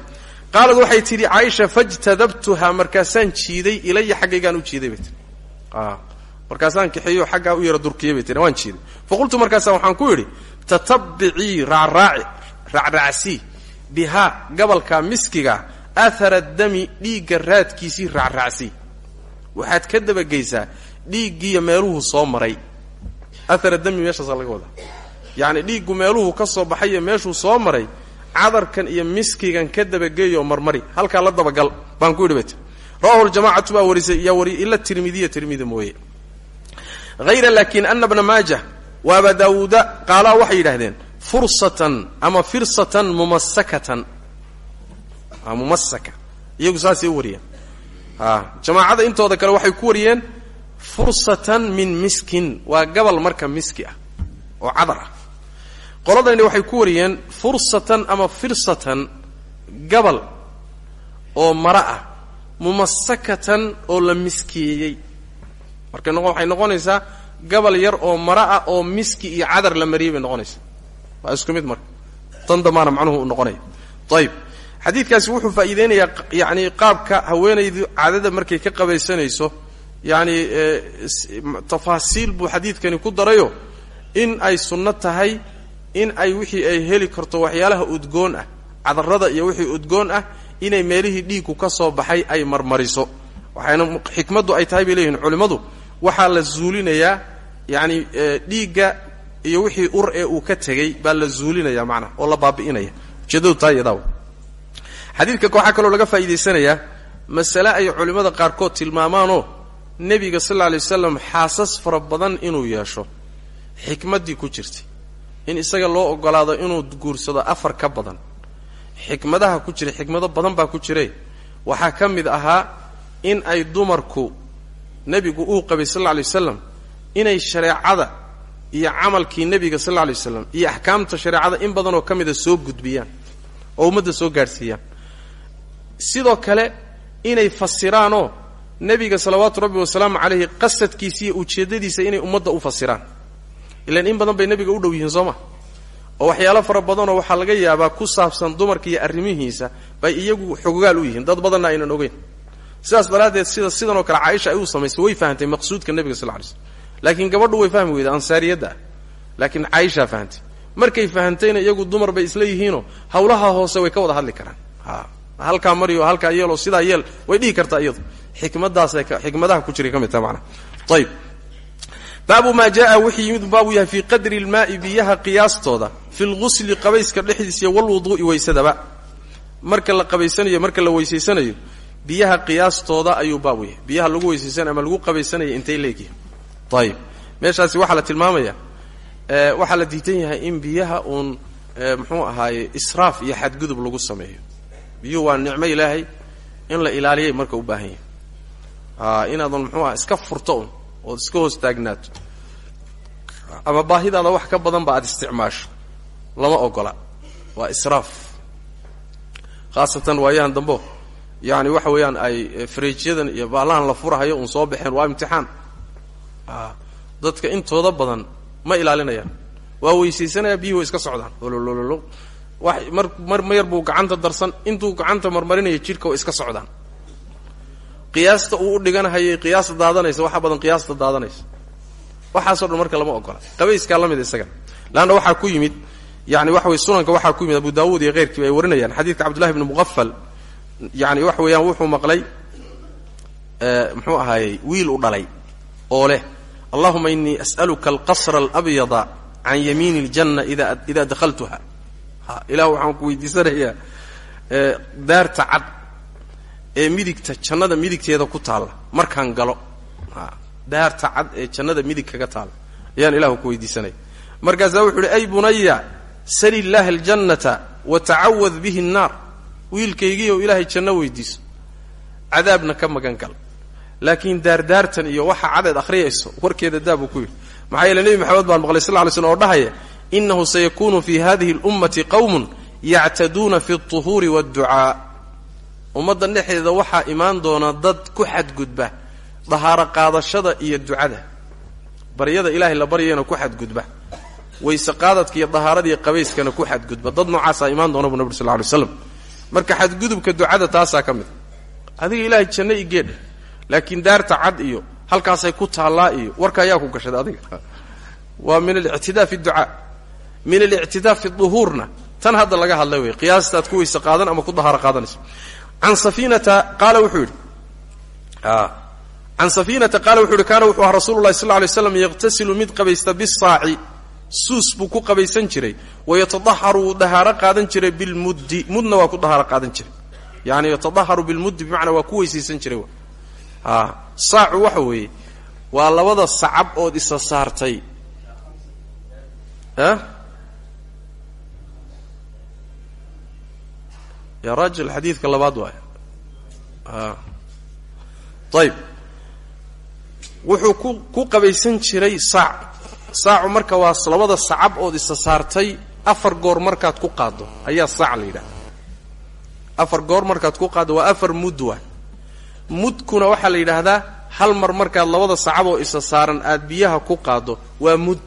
qaalad waxay tidhi caaisha fajtadabtuha markaasaan jiiday ilaya xaggaygaan u jiiday bay tii markaasaan kaxeeyo xaggaa u yara durkiyay bay tii waan jiiday. Faqultu markaasa waxaan ku yidhi tatabicii raaraaci raacraacsii bihaa gabalka miskiga ahara dami dhiigga raadkiisii raacraacsii waxaad ka dabageysaa dhiiggiiyo meeluhu soo maray. Ahara dami meeshaasaa laga wadaa. Yacni dhiiggu meeluhu ka soo baxay iyo meeshuu soo maray cadarkan iyo miskigan ka dabageeyoo marmari. Halkaa la dabagal baan ku yidhi rawahu ljamacatu baa warisay iyo wari ila tirmidiya tirmidi mooye. Hayra laakiin ana bna maaja wa aba daawuuda qaalaa waxay yidhahdeen fursatan ama firsatan mumasakatan mumasaka iyagu saasay u wariyeen. Jamaacada intooda kale waxay ku wariyeen fursatan min miskin. Waa gabal marka miski ah oo cadar ah qoladani waxay ku wariyeen fursatan ama firsatan gabal oo mara ah mumasakatan oo la miskiyeeyey. Marka waxay noqonaysaa gabal yar oo mara ah oo miski iyo cadar la mariyey bay noqonaysaa. Waa isku mid marka. Tan damaana macnuhu u noqonaya ayib xadiidkaasi wuxuu faa'iideynayaa yani qaabka haweenaydu caadada markay ka qabaysanayso. Yani tafaasiil buu xadiidkani ku darayo in ay sunno tahay in ay wixii ay heli karto waxyaalaha udgoon ah cadarada iyo wixii udgoon ah inay meelihii dhiigku ka soo baxay ay marmariso. Waxayna xikmaddu ay tahay bay leeyihiin culimmadu. Waxaa la zuulinayaa yacni dhiigga iyo wixii ur ee uu ka tegey baa la zuulinaya macnaha oo la baabi'inaya. Ujeedadu taa iyadaawa xadiidka waxaa kaloo laga faa'iidaysanayaa masale ay culimmada qaarkood tilmaamaanoo nebiga sal alla alay wasalam xaasas fara badan inuu yeesho. Xikmaddii ku jirtay in isaga loo ogolaado inuu guursado afar ka badan. Xikmadaha ku jira xikmado badan baa ku jire waxaa ka mid ahaa in ay dumarku nebigu uu qabay sal alla alay wasalam inay shareecada iyo camalkii nebiga sal alla alay wasalam iyo axkaamta shareecada in badanoo ka mida soo gudbiyaan oo ummadda soo gaadhsiiyaan. Sidoo kale inay fasiraanoo nebiga salawaatu rabbi wasalaamu calayhi qasadkiisa iyo ujeeddadiisa inay ummadda u fasiraan ilaan in badan bay nebiga u dhow yihiin soo ma? oo waxyaalo fara badanoo waxaa laga yaabaa ku saabsan dumarka iyo arrimihiisa bay iyagu xogogaal u yihiin. Dad badanna aynan ogeyn. Sidaas daraaddeed sida sidanoo kale caaisha ay u samaysay way fahamtay maqsuudka nebiga sal ly slm laakiin gabadhu way fahmi weyda ansaariyadda. Laakiin caaishaa fahamtay. Markay fahamtayna iyagu dumar bay isla yihiinoo hawlaha hoose way ka wada hadli karaan. Halkaa mariyo halkaa yeeloo sidaa yeel way dhihi kartaa iyadu. Xikmadaasay xikmadaha ku jiray ka mid taha ayib baabu maa jaa wixii yimid baabu yahay fii qadri ilmaai biyaha qiyaastooda fi lgusli qabayska dhexdiisa iyo walwuduu'i waysadaba marka la qabaysanayo marka la weysaysanayo biyaha qiyaastooda ayuu baabu yahay. Biyaha lagu weysaysanay ama lagu qabaysanaya intay leegyihin ayib meeshaasi waxaa la tilmaamaya waxaa la diidan yahay in biyaha uun muxuu ahaaye israaf iyo xadgudub lagu sameeyo. Biyuhu waa nicmo ilaahay in la ilaaliyay marka u baahan yahay. Inaadan muxuu iska furto un ood iska hoos taagnaato. Ama baahidaada wax ka badanba aada isticmaasho. Lama ogola. Waa israaf. Khaasatan waayahan dambo yani waxa weeyaan ay fariijyadan iyo baalahan la furahayo uun soo baxeen waa imtixaan. Dadka intooda badan ma ilaalinayaan. Waa weysaysanaya biyuhu iska socdaan. Ololololo wax mar mar mayar buu gacanta darsan intuu gacanta marmarinaya jidhka way iska socdaan qiyaasta uu u dhiganahayay qiyaasta daadanaysa waxa badan qiyaasta daadanaysa. Waxaasoo dhan marka lama ogola. Qabayskaa la mid isaga. Leanna waxaa ku yimid yani waxa weye sunanka waxaa ku yimid abu daawuud iyo keyrkiiba ay warinayaan. Xadiidka cabdullahi bni muqafal yani waxa weeyaan wuxuu maqlay muxuu ahaayey wiil u dhalay oo leh allahuma inii as'aluka alqasra alabyada can yamiini اljanna ida dakhaltuha ha waxaan ku weydiisanayaa daarta cad ee midigta jannada midigteeda ku taalla markaan galo daarta cad ee jannada midig kaga taalla ayaan ilahu ku weydiisanaya markaasaa wuxu uhi ay bunaya sali illaahi aljannata wa tacawad bihi annaar wiilkaygiioo ilaahay janno weydiiso cadaabna ka magan gal laakiin daardaartan iyo waxa cadeed akhriyayso warkeeda daabuu ku yidhi maxaa yeele nebi maxamed baan maqlay sal ly slm oo dhahaya inahu sayakunu fi hadihi اlummati qowmun yactaduuna fi اطuhuuri wاdducaa ummaddan dhexdeeda waxaa imaan doona dad ku xadgudba dahaaro qaadashada iyo ducada. Baryada ilaahay la baryayana ku xadgudba. Wayse qaadadka iyo dahaarada iyo qabayskana ku xadgudba. Dad noocaasaa imaan doona bu nabur sal lay slam marka xadgudubka ducada taasaa ka adiga ilaahay janno i laakiin daarta cad iyo halkaasay ku taallaa iyo warka ayaa ku gashaday adiga. Waa min alictidaa fi ducaa min alictidaa fi duhuurna. Tan hadda laga hadlay wey qiyaastaad ku weyse qaadan ama ku dahaaro qaadanayso can safiinata qaala wuxuu yidhi can safiinata qaala wuxuu yihi kaana wuxuu ahaa rasulu lahi sal ly slam yaqtasilu mid qabaysta bisaaci suus buu ku qabaysan jiray wayatadaharu wuu dahaaro qaadan jiray bilmuddi mudna waa ku dahaaro qaadan jiray. Yani yatadaharu bilmuddi bimacnaa waa ku weysaysan jiray saacu waxa weeye waa labada sacab ood isa saartay ya raajil xadiidka labaad waay ayib wuxuu ku ku qabaysan jiray saac saacu marka waa labada sacab ood isa saartay afar goor markaad ku qaaddo ayaa saac la yidhaha afar goor markaad ku qaaddo waa afar mudd waay mudkuna waxaa la yidhaahdaa hal mar markaad labada sacab oo isa saaran aad biyaha ku qaaddo waa mud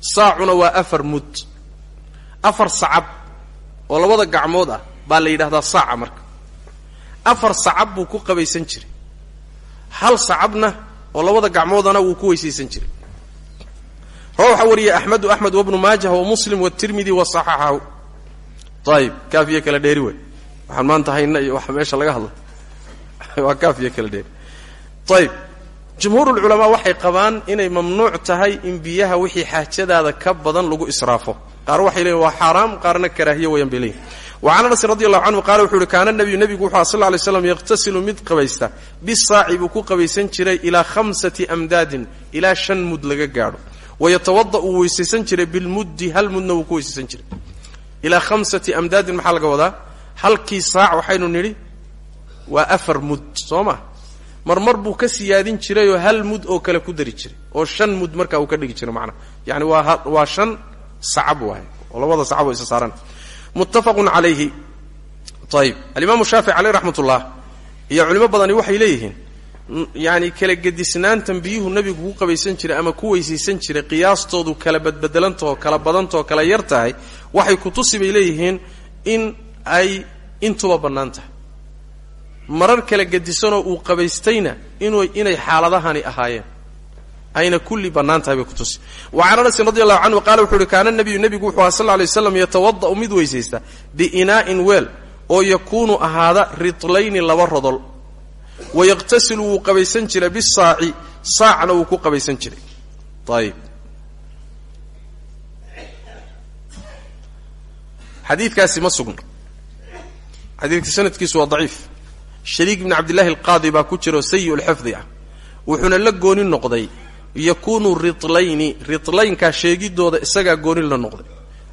saacuna waa afar mud afar sacab oo labada gacmood ah baa la yidhahdaa saaca marka. Afar sacab buu ku qabaysan jiray. Hal sacabna oo labada gacmoodana wuu ku weysaysan jiray. Rawa waxaa wariyay axmedu axmed wabnu maajah wa muslim watirmidi wa saxaxahu ayib kaafiyo kala dheeri wey waxaan maanta hayna iyo waxa meesha laga hadla [laughs] waa kaafiyo kala dheeri. Ayib jumhuurulculamaa waxay qabaan inay mamnuuc tahay in biyaha wixii xaajadaada ka badan lagu israafo. Qaar waxay leeyiin waa xaaraam qaarna karaahiye wayaan bay leeyihiin wa can anasin radi allahu canhu qaala wuxu uhi kaana nabiyu nebigu wuxu aha sal ly slam yaqhtasilu mid qabaysta. Bisaaci buu ku qabaysan jiray ilaa khamsati amdaadin ilaa shan mud laga gaadho. Wayatawada uu weysaysan jiray bilmuddi hal mudna wuu ku weysaysan jiray. Ilaa khamsati amdaadin maxaa laga wadaa? Halkii saac waxaynu nidhi waa afar mud soo ma marmar buu ka siyaadin jirayoo hal mud oo kale ku dari jiray oo shan mud markaa uu ka dhigi jiray macnaha yani waa waa shan sacab waay oo labada sacab oo isa saaran muttafaqun calayhi. Ayib alimaamu shaafici caleyh raxmat iyo culimo badani waxay leeyihiin yani kala gedisnaantan biyuhu nebigu ku qabaysan jiray ama ku weysaysan jiray qiyaastoodu kala badbedelantahoo kala badantahoo kala yar tahay waxay kutusi bay leeyihiin in ay intuba bannaan tahay marar kala gedisanoo uu qabaystayna inu inay xaaladahani ahaayeen. Ayna kulli bannaan tahay bay kutusi wa can anasin radi allahu canhu qaala wuxu uhi kaana nabiyu nebigu wuxuu aha sal lla alay waslam yatawada'u mid weysaysta biinaa'in weel oo yakuunu ahaada ritlayni laba rodol. Wayaqtasilu wuu qabaysan jiray bisaaci saacna wuu ku qabaysan jiray. Ayib xadiidkaasi ma sugna. Xadiidka sanadkiisu waa daciif shariik bni cabdillahi alqaadi baa ku jira oo sayi lxifdi ah. Wuxuuna la gooni noqday yakuunu ritlayni ritlaynkaa sheegidooda isagaa gooni la noqday.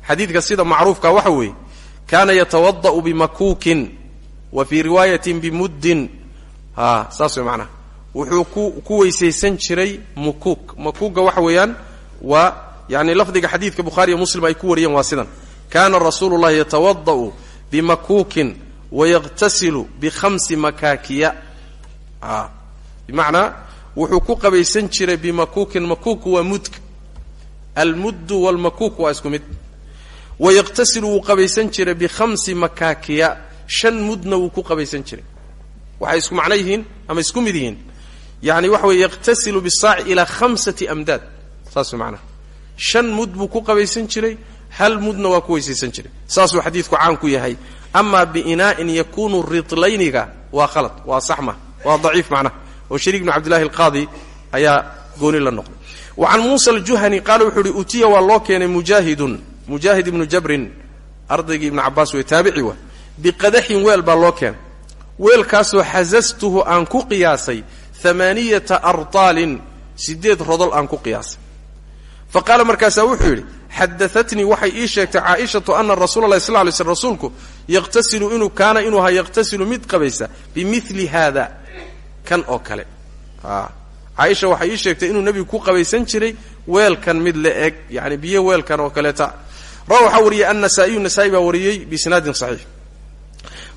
Xadiidka sida macruufka waxa weeye kaana yatawada'u bimakuukin wa fii riwaayatin bimuddin. Saas way macnaha wuxuu ku weysaysan jiray mukuug makuugga waxa weeyaan waa yani lafdiga xadiidka bukhaari iyo muslim ay ku wariyeen waa sidan. Kaana rasuulu llahi yatawada'u bimakuukin wayaqtasilu bikhamsi makaakiya bimacnaa wuxuu ku qabaysan jiray bimakuukin makuuku waa mudka almuddu walmakuuk waa isku mid wayaqtasilu qabaysan jiray bikhamsi makaakiya shan mudna wuu ku qabaysan jiray waxay isku macno ama isku mid yihiin yani waxa weye yaqtasilu bisaaci ilaa saas way shan mud buu ku qabaysan jiray hal mudna waa ku weysaysan jiray saasuu xadiidku caan ku yahay amaa biinaa'in yakunu ritlayniga waa khalad waa saxma waa daciif macnaha oo shariik bnu cabdillahi alqaadi ayaa gooni la noqday. Wa can muusa aljuhani qaala wuxuu uhi utiya waa loo keenay mujaahidun. Mujaahid ibnu jabrin ardaygii ibnu cabaas wey taabici wa. Biqadaxin weel baa loo keenay. Weelkaasoo xasastuhu aan ku qiyaasay amaaniyata ardaalin sideed rodol aan ku qiyaasay. Fa qaala markaasaa wuxuu yidhi xadaatnii waxay ii sheegtay caaishatu ana rasuula lahi sal ly sl rasuulku yaqtasilu inuu kaana inuu ahaa yaqtasilu mid qabaysa bimili haada kan oo kale caaisha waxay ii sheegtay inuu nebigu ku qabaysan jiray weelkan mid la eg yani biyo weelkan oo kaleeta rawa waxaa wariyey annasaa'iyu nasaa-i baa wariyey biisnaadin saxiix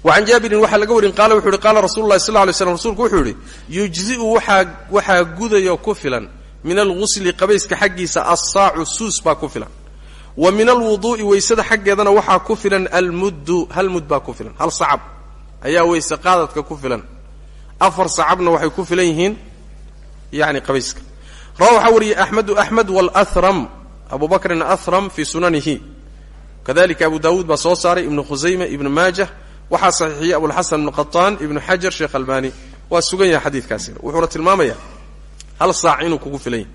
wacan jaabirin waxaa laga warin qaala wuxu uhi qaala rasulu lahi sal lay slm rsulku wuxuu yidhi yujzi'u waxaa waxaa gudayo ku filan min algusli qabayska xaggiisa assaacu wa min alwuduu'i weysada xaggeedana waxaa ku filan almuddu hal mud baa ku filan hal sacab. Ayaa weyse qaadadka ku filan. Afar sacabna waxay ku filan yihiin yani qabayska. Rawa waxaa wariyey axmedu axmed wlahram abu bakrin ahram sunanihi. Kadalika abu daawuud baa soo saaray ibnu khusayma ibnu maajah. Waxaa saxiixiyey abulxasan ibnu qataan ibnu xajar sheekh albani. Waa sugan yahay xadiidkaasina wuxuuna tilmaamayaa hal saac inuu kugu filan yahay.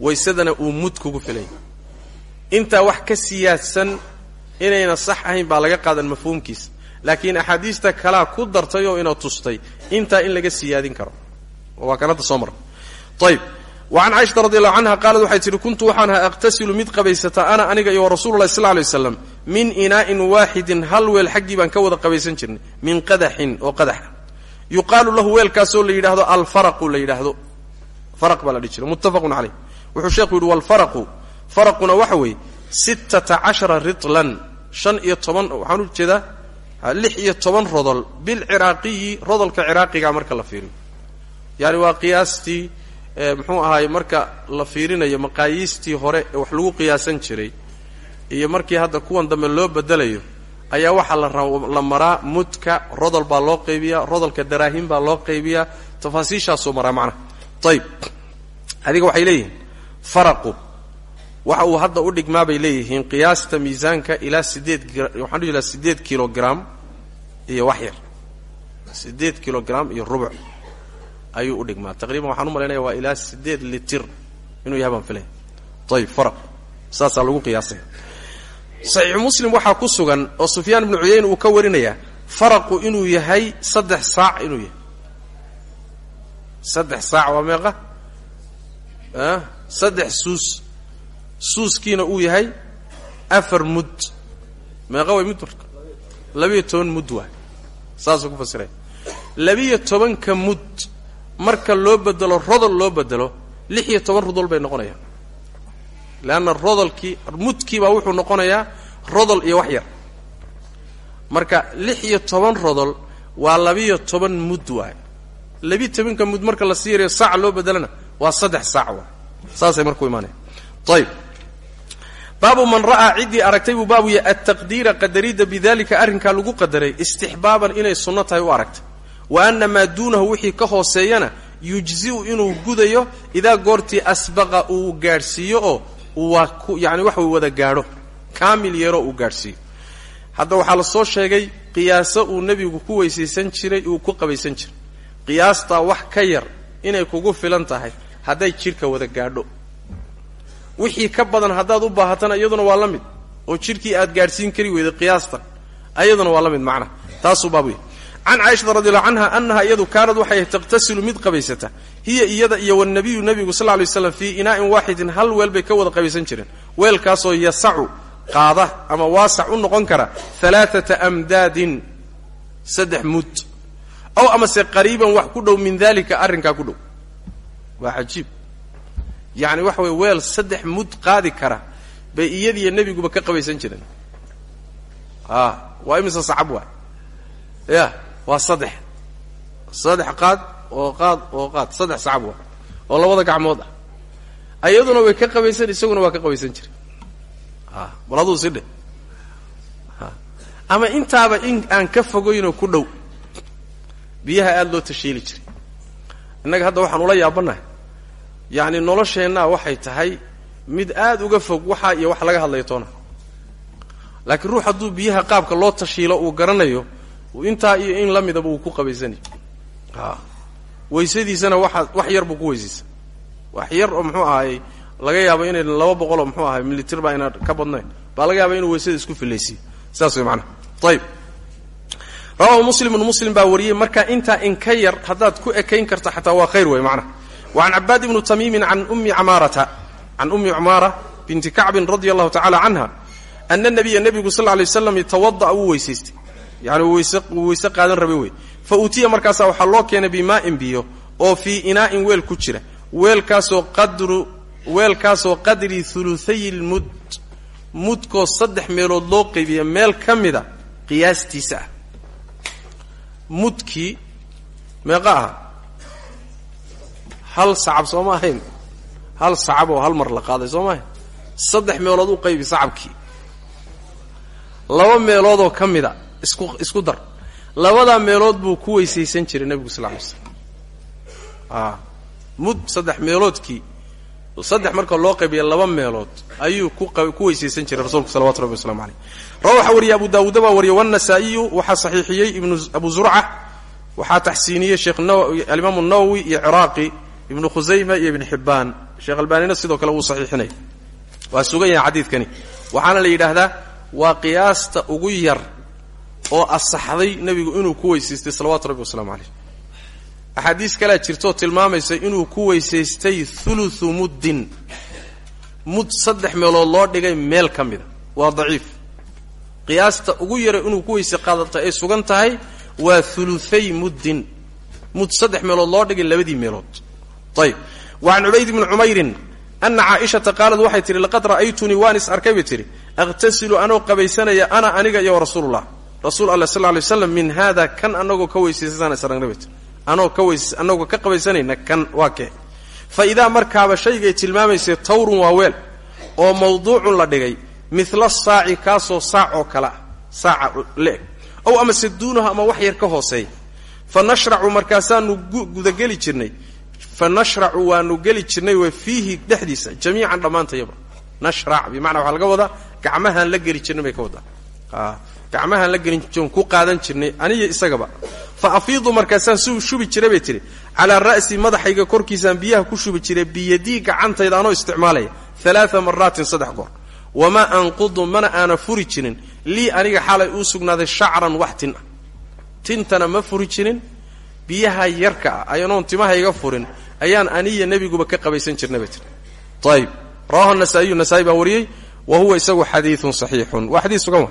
Waysadana uu mud kugu filan yahay intaa wax ka siyaadsan inayna sax ahayn baa laga qaadan mafhuumkiisa laakiin axaadiista kalaa ku dartay oo ina tustay intaa in laga siyaadin karo. Waa kan hadda soo wa can caaishata radi allahu canha waxay tihi kuntu waxaan ahaa mid qabaysata ana aniga iyo rasuululahi sal lay waslam min inaa'in waaxidin hal weel xaggii baan ka wada qabaysan jirnay min qadaxin oo qadaxa yuqaalu lahu weelkaasoo la yidhaahdo alfaraqu la yidhaahdo. Faraq baa la muttafaqun caleyh wuxuu sheekhu yidhi walfaraqu faraquna waxa weeye sittata cashara ritlan shan iyo toban waxaan u jeedaa lix iyo toban rodol bilciraaqiyi rodolka ciraaqiga marka la fiiriyo. Yani waa qiyaastii muxuu ahaay marka la fiirinayo maqaayiistii hore ee wax lagu qiyaasan jiray iyo markii hadda kuwan dambe loo bedelayo ayaa waxaa la maraa mudka rodol baa loo qaybiyaa rodolka daraahim baa loo qaybiyaa tafaasiishaasuu maraa macnaha ayib adiga waxay leeyihiin faraqu waxa uu hadda u dhigmaa bay leeyihiin qiyaasta miisaanka ilaa sideed waxaan u ilaa sideed kilogram iyo wax yar. Sideed kilogram iyo rubuc ayuu u dhigmaa. Taqriban waxaan u malaynaya waa ilaa sideed litir inuu yahay baan filaya ayib faraq. Lagu qiyaasaya saxiix muslim waxaa ku sugan oo sufyaan ibnu cuyayne uu ka warinayaa faraqu inuu yahay saddex saac inuu yahay. Saddex saac waa meeqa? Saddex suus suuskiina uu yahay afar mud. Meeqa way mud marka labiyo toban mud waay saasuu ku fasiraya. Labiyo tobanka mud marka loo bedelo rodol loo bedelo lix iyo toban rodol bay noqonayaan leanna rodolkii mudkiibaa wuxuu noqonayaa rodol iyo wax yar. Marka lix iyo toban rodol waa labiyo toban mud waay labiyo tobanka mud marka la sii saaca loo bedelana waa saddex saac waay saasay markuu imaanaya. Ayib baabu man ra'aa ciddii aragtay buu baabu yahy altaqdiira qadarida bidalika arrinkaa lagu qadaray istixbaaban inay sunno tahay u aragtay. Wa ana maa duunahu wixii ka hooseeyana yujzi'u inuu gudayo idaa goortii asbaqa uu gaadhsiiyo oo yani wax uu wada gaadho. Kaamil yeero uu gaadhsiiyo. Hadda waxaa la soo sheegay qiyaaso uu nebigu ku weysaysan jiray uu ku qabaysan jiray. Qiyaastaa wax ka yar inay kugu filan tahay hadday jidhka wada gaadho wixii ka badan haddaad u baahatana iyaduna waa la mid. oo jidhkii aad gaadhsiin kari weyday qiyaastan ayaduna waa la mid macnaha. Taasuu baabu yahy can caaishata radiallahu canha annaha iyadu kaanad waxay taqtasilu mid qabaysata. Hiya iyada iyo wanabiyu nebigu sal lay slam fii inaa'in waaxidin hal weel bay ka wada qabaysan jireen. Weelkaasoo yasacu qaada ama waasac u noqon kara alaaata amdaadin saddex mud aw amase qariiban wax ku dhow min dalika arrinkaa ku dhow. Waa cajiib yacni waxa weye weel saddex mud qaadi kara bay iyadiiyo nebiguba ka qabaysan jireen. A waa imise sacab waay. Ya waa saddex. Saddex qaad oo qaad oo qaad saddex sacab waay. Oo labada gacmood ah. Iyaduna way ka qabaysan isaguna waa ka qabaysan jiray a bal aduu si dhe ama intaaba in aan ka fogaynoo ku dhow biyaha aada loo tashiili jiray. Innaga hadda waxaan ula yaabanahay yacni nolosheennaa waxay tahay mid aada uga fog waxa iyo wax laga hadlayo toona. Laakiin ruux hadduu biyaha qaabka loo tashiilo uu garanayo intaa iyo in la midaba uu ku qabaysanayo a weysadiisana waxa wax yar buu ku weysaysa wax yar oo muxuu ahaayey laga yaabo inay laba boqol oo muxuu ahay militir baa inaan ka badnayn. Baa laga yaaba inuu weysada isku filaysiyo saas way maanaha ayib rawahu muslimun muslim baa wariyey marka intaa in ka yar haddaad ku ekayn karta xataa waa khayr wey macnaha wa can cabaad ibnu tamiimin can ummi camaarata can ummi cumaara binti kacbin radia allahu tacala canha ana nabiya nebigu sal lay waslam tawada'a wuu weysaystay yani wuu weyse qaadan rabay wey fa utiya markaasaa waxaa loo keenay bimaa'in biyo oo fii inaa'in weel ku jira weelkaasoo qadru weelkaasoo qadri huluhayi lmud mudkoo saddex meelood loo qaybiya meel ka mida qiyaastiisa ah aha hal sacab soo ahayn? Hal sacab oo hal mar la qaaday soo ma ahayn? Saddex meelood u qaybi sacabkii laba meeloodoo ka mida isku isku dar. Labadaa meelood buu ku weysaysan jiray nebigu sal alay slam a mud saddex meeloodkii saddex marka loo qaybiya laba meelood ayuu ku weysaysan jiray rasuulku salawatu rabbi waslamu aleyh rawa waxaa wariyay abu daawuuda baa wariyay wannasaa'iyu waxaa saxiixiyey ibnu abu zurca waxaa taxsiiniyey sheekh alimaamu nawowi iyo ciraaqi ibnu khusayma iyo ibn xibbaan sheekh albaanina sidoo kale wuu saxiixinaya waa sugan yahay xadiidkani. Waxaana la yidhaahdaa waa qiyaasta ugu yar oo asaxday nebigu inuu ku weysaystay salawaatu rabbi wasalaamu caleyh axaadiis kalea jirtoo tilmaamaysa inuu ku weysaystay thuluthu muddin. Mud saddex meelood loo dhigay meel ka mida waa daciif. Qiyaasta ugu yara inuu ku weyse qaadatay ay sugan tahay waa thuluthay muddin. Mud saddex meelood loo dhigay labadii meelood ayib wa can cubayd bni cumayrin ana caaishata qaalad waxay tihi laqad ra'aytunii waan is arkay bay tihi akhtasilu anoo qabaysanaya ana aniga iyo rasuulullah rasuul alla sal ly slam min hada kan anagoo ka weysaysataan is aragnay bay tii anoo ka weys anagoo ka qabaysanayna kan waa kee fa idaa markaaba shaygay tilmaamaysay tawrun waa weel oo mawduucun la dhigay midla saaci kaasoo saac oo kale ah saaca le-eg ow amase duunahu ama wax yar ka hooseeya fa nashracu markaasaanu gudageli jirnay fa nashracu waanu geli jirnay wa fiihi dhexdiisa jamiican dhammaantayaba. Nashrac bimacnaa waxaa laga wadaa gacmahaan la geli jirnay bay ka wadaa. Gacmahaan la gelin ku qaadan jirnay aniyo isagaba. Fa afiidu markaasaan su shubi jiray bay tihi calaa ra'si madaxayga korkiisaan biyaha ku shubi jiray biyadii gacantayda anoo isticmaalaya alaaa maraatin saddex goor. Wamaa anqudu mana aana furi jirin lii aniga xaalay uu sugnaaday shacran wax ah. Tintana ma furi jirin biyaha yarka ah ayanoon timahayga furin ayaan aniya nebiguba ka qabaysan jirnay bay tihi ayib rawahu nasaa'iyu nasaa-i baa wariyey wa huwa isagu xadiiun saxiixun. Waa xadiis sugan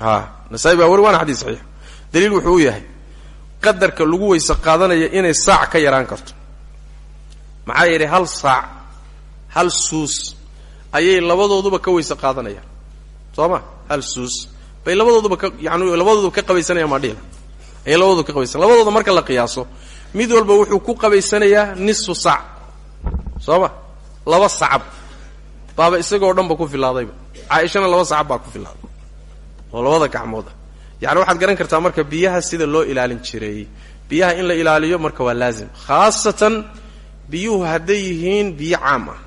wa nasaa-i baa wari waana xadiis saxiix. Wuxuu yahay qadarka lagu weyse qaadanaya inay saac ka yaraan karto. Maxaa hal saac hal suus ayay labadooduba ka weyse qaadanayaan. Soo hal suus. Bay labadooduba ka yani labadooduba ka qabaysanayaan maa dhihila ayay labadooduba ka qabaysan. Labadooda marka la qiyaaso mid walba wuxuu ku qabaysanayaa nisfu saac soo ma? Laba sacab. Baaba isagoo dhan ba ku filaadayba caaishana laba sacab baa ku filaaday oo labada gacmooda yacni waxaad garan kartaa marka biyaha sida loo ilaalin jiray. Biyaha in la ilaaliyo marka waa laazim. Khaasatan biyuhu hadday yihiin biyo caam ah.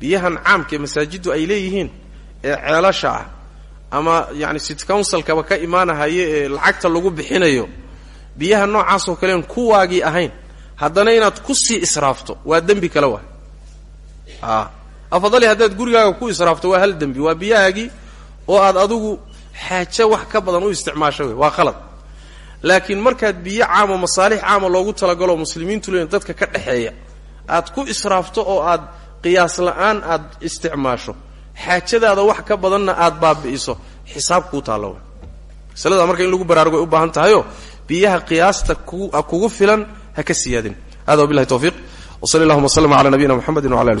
Biyahan caamka ee masaajiddu ay leeyihiin ee ceelasha ah ama yacni city councilkaba ka imaanahaya ee lacagta lagu bixinayo biyaha noocaasoo kalean kuwaagii ahayn. Haddana inaad ku sii israafto waa dembi kale waay. A afadali haddaad gurigaaga ku israafto waa hal dembi. Waa biyahaagii oo aad adigu xaaje wax ka badan u isticmaasho wey waa qalad laakiin markaad biyo caamo masaalix caama loogu talagalo muslimiintu leeyiin dadka ka dhexeeya aad ku israafto oo aad qiyaas la'aan aad isticmaasho xaajadaada wax ka badanna aad baabi'iso xisaab kuu taallo masalada marka in lagu baraarugo ay u baahan tahayoo biyaha qiyaasta kugu filan ha ka siyaadin. Hada wabillahi tawfiiq. Wsali allahuma wslm cala nabiyina mxamedi wcala ali w